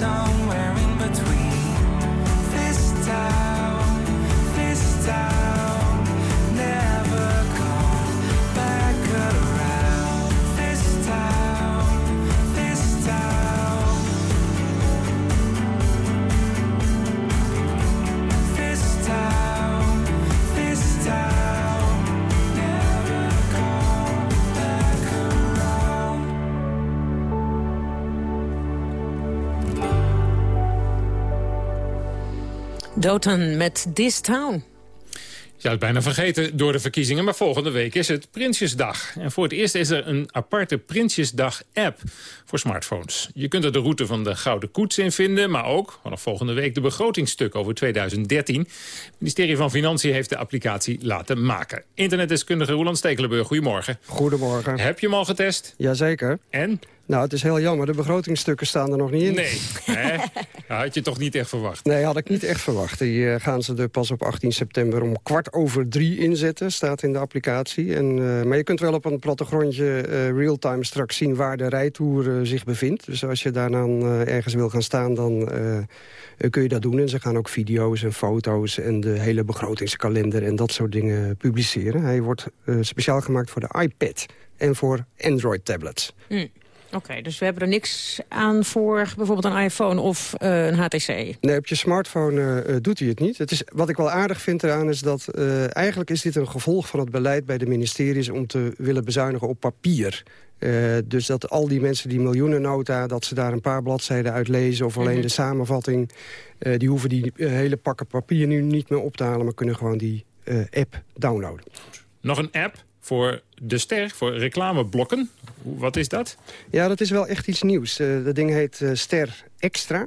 sound. Dotan met This Town. Je zou het bijna vergeten door de verkiezingen, maar volgende week is het Prinsjesdag. En voor het eerst is er een aparte Prinsjesdag-app voor smartphones. Je kunt er de route van de Gouden Koets in vinden, maar ook vanaf volgende week de begrotingstuk over 2013. Het ministerie van Financiën heeft de applicatie laten maken. Internetdeskundige Roland Stekelenburg, goedemorgen. Goedemorgen. Heb je hem al getest? Jazeker. En? Nou, het is heel jammer. De begrotingstukken staan er nog niet in. Nee, hè? had je toch niet echt verwacht? Nee, had ik niet echt verwacht. Die eh, gaan ze er pas op 18 september om kwart over drie inzetten. Staat in de applicatie. En, uh, maar je kunt wel op een plattegrondje uh, real-time straks zien... waar de rijtour zich bevindt. Dus als je daar dan ergens wil gaan staan, dan kun je dat doen. En ze gaan ook video's en foto's en de hele begrotingskalender... en dat soort dingen publiceren. Hij wordt speciaal gemaakt voor de iPad en voor Android-tablets. Mm. Oké, dus we hebben er niks aan voor bijvoorbeeld een iPhone of uh, een HTC? Nee, op je smartphone uh, doet hij het niet. Het is, wat ik wel aardig vind eraan is dat... Uh, eigenlijk is dit een gevolg van het beleid bij de ministeries... om te willen bezuinigen op papier. dus dat al die mensen die miljoenennota... dat ze daar een paar bladzijden uit lezen... of alleen mm -hmm. de samenvatting... die hoeven die hele pakken papier nu niet meer op te halen... maar kunnen gewoon die app downloaden. Nog een app? Voor de ster, voor reclameblokken. Wat is dat? Ja, dat is wel echt iets nieuws. Uh, dat ding heet uh, Ster Extra.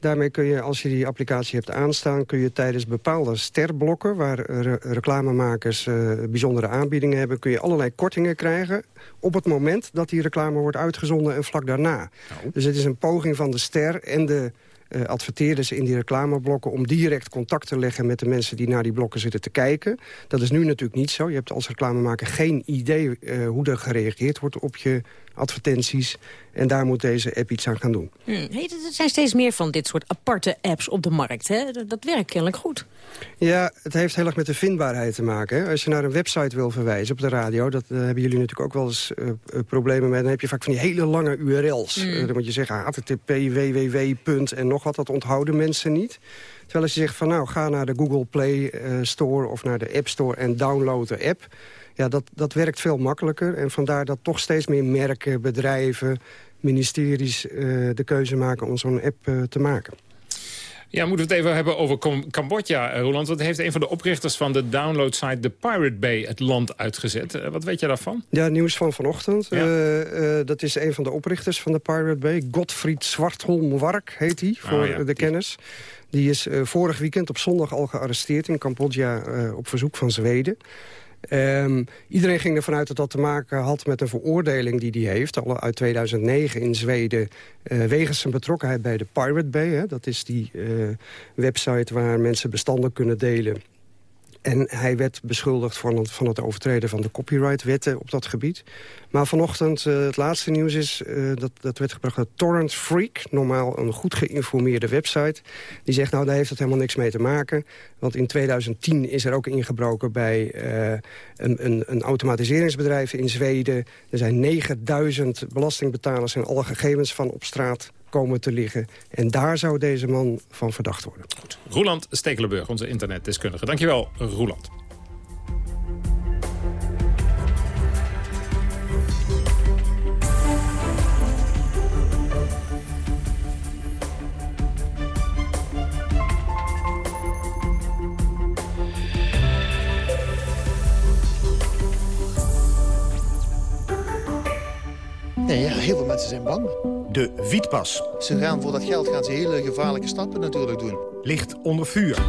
Daarmee kun je, als je die applicatie hebt aanstaan... kun je tijdens bepaalde sterblokken... waar re reclamemakers uh, bijzondere aanbiedingen hebben... kun je allerlei kortingen krijgen op het moment dat die reclame wordt uitgezonden... en vlak daarna. Oh. Dus het is een poging van de ster en de uh, adverteerders in die reclameblokken... om direct contact te leggen met de mensen die naar die blokken zitten te kijken. Dat is nu natuurlijk niet zo. Je hebt als reclamemaker geen idee uh, hoe er gereageerd wordt op je advertenties. En daar moet deze app iets aan gaan doen. Hmm. Hey, er zijn steeds meer van dit soort aparte apps op de markt. Hè? Dat, dat werkt kennelijk goed. Ja, het heeft heel erg met de vindbaarheid te maken. Hè? Als je naar een website wil verwijzen op de radio... dat uh, hebben jullie natuurlijk ook wel eens uh, problemen mee... dan heb je vaak van die hele lange URL's. Uh, dan moet je zeggen http, www, en nog wat. Dat onthouden mensen niet. Terwijl als je zegt van nou, ga naar de Google Play Store... of naar de App Store en download de app ja, dat, dat werkt veel makkelijker. En vandaar dat toch steeds meer merken, bedrijven, ministeries... Uh, de keuze maken om zo'n app uh, te maken. Ja, moeten we het even hebben over Cambodja, Roland. Want heeft een van de oprichters van de downloadsite The Pirate Bay het land uitgezet. Uh, wat weet je daarvan? Ja, nieuws van vanochtend. Ja. Dat is een van de oprichters van de Pirate Bay. Godfried Zwartholm-Wark heet hij, voor oh, ja, de kennis. Die is vorig weekend op zondag al gearresteerd in Cambodja op verzoek van Zweden. Um, iedereen ging ervan uit dat dat te maken had met een veroordeling die hij heeft... al uit 2009 in Zweden... Uh, wegens zijn betrokkenheid bij de Pirate Bay. Hè. Dat is die uh, website waar mensen bestanden kunnen delen en hij werd beschuldigd van het, van het overtreden van de copyrightwetten op dat gebied. Maar vanochtend, uh, het laatste nieuws is, uh, dat, dat werd gebracht door Torrent Freak. Normaal een goed geïnformeerde website. Die zegt, nou daar heeft het helemaal niks mee te maken. Want in 2010 is er ook ingebroken bij uh, een, een, een automatiseringsbedrijf in Zweden. Er zijn 9000 belastingbetalers en alle gegevens van op straat komen te liggen. En daar zou deze man van verdacht worden. Goed. Roeland Stekelenburg, onze internetdeskundige. Dankjewel, Roeland. Nee, heel veel mensen zijn bang. De wietpas. Ze gaan voor dat geld gaan ze hele gevaarlijke stappen natuurlijk doen. Ligt onder vuur.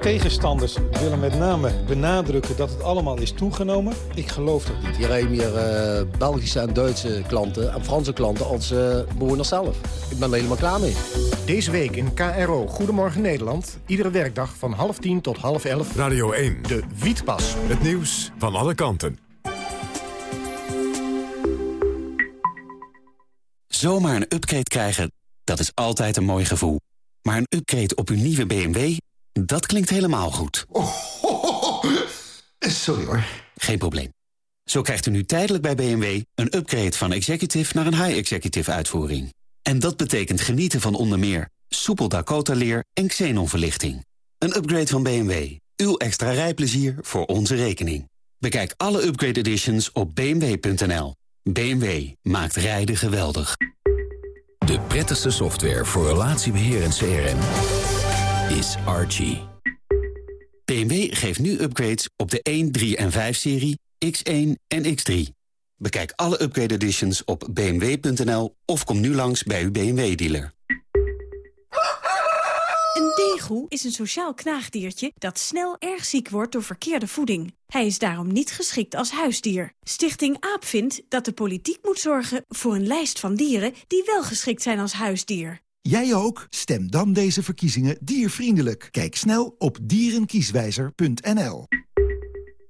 Tegenstanders willen met name benadrukken dat het allemaal is toegenomen. Ik geloof dat niet. Hier rijden meer uh, Belgische en Duitse klanten en Franse klanten als uh, bewoners zelf. Ik ben er helemaal klaar mee. Deze week in KRO Goedemorgen Nederland. Iedere werkdag van half tien tot half elf. Radio 1. De Wietpas. Het nieuws van alle kanten. Zomaar een upgrade krijgen, dat is altijd een mooi gevoel. Maar een upgrade op uw nieuwe BMW, dat klinkt helemaal goed. Oh. Sorry hoor. Geen probleem. Zo krijgt u nu tijdelijk bij BMW een upgrade van executive naar een high-executive uitvoering. En dat betekent genieten van onder meer soepel Dakota-leer en xenonverlichting. Een upgrade van BMW. Uw extra rijplezier voor onze rekening. Bekijk alle upgrade editions op bmw.nl. BMW maakt rijden geweldig. De prettigste software voor relatiebeheer en CRM is Archie. BMW geeft nu upgrades op de 1, 3 en 5-serie, X1 en X3. Bekijk alle upgrade editions op bmw.nl of kom nu langs bij uw BMW-dealer. Migu is een sociaal knaagdiertje dat snel erg ziek wordt door verkeerde voeding. Hij is daarom niet geschikt als huisdier. Stichting AAP vindt dat de politiek moet zorgen voor een lijst van dieren die wel geschikt zijn als huisdier. Jij ook? Stem dan deze verkiezingen diervriendelijk. Kijk snel op dierenkieswijzer.nl.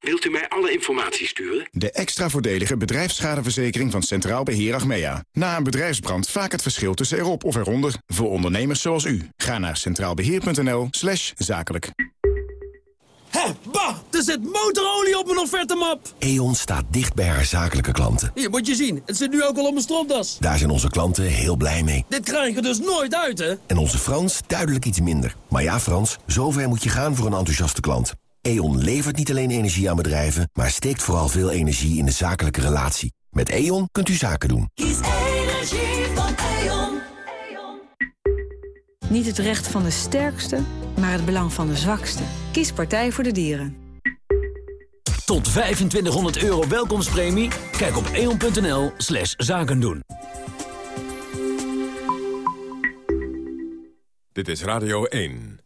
Wilt u mij alle informatie sturen? De extra voordelige bedrijfsschadeverzekering van Centraal Beheer Achmea. Na een bedrijfsbrand vaak het verschil tussen erop of eronder. Voor ondernemers zoals u. Ga naar centraalbeheer.nl slash zakelijk. Hé, bah, er zit motorolie op mijn offertemap. E.ON staat dicht bij haar zakelijke klanten. Hier, moet je zien. Het zit nu ook al op mijn stropdas. Daar zijn onze klanten heel blij mee. Dit krijg ik dus nooit uit, hè? En onze Frans duidelijk iets minder. Maar ja, Frans, zover moet je gaan voor een enthousiaste klant. E.ON levert niet alleen energie aan bedrijven... maar steekt vooral veel energie in de zakelijke relatie. Met E.ON kunt u zaken doen. Kies energie van E.ON. Niet het recht van de sterkste, maar het belang van de zwakste. Kies Partij voor de Dieren. Tot 2500 euro welkomstpremie? Kijk op eon.nl slash zaken doen. Dit is Radio 1.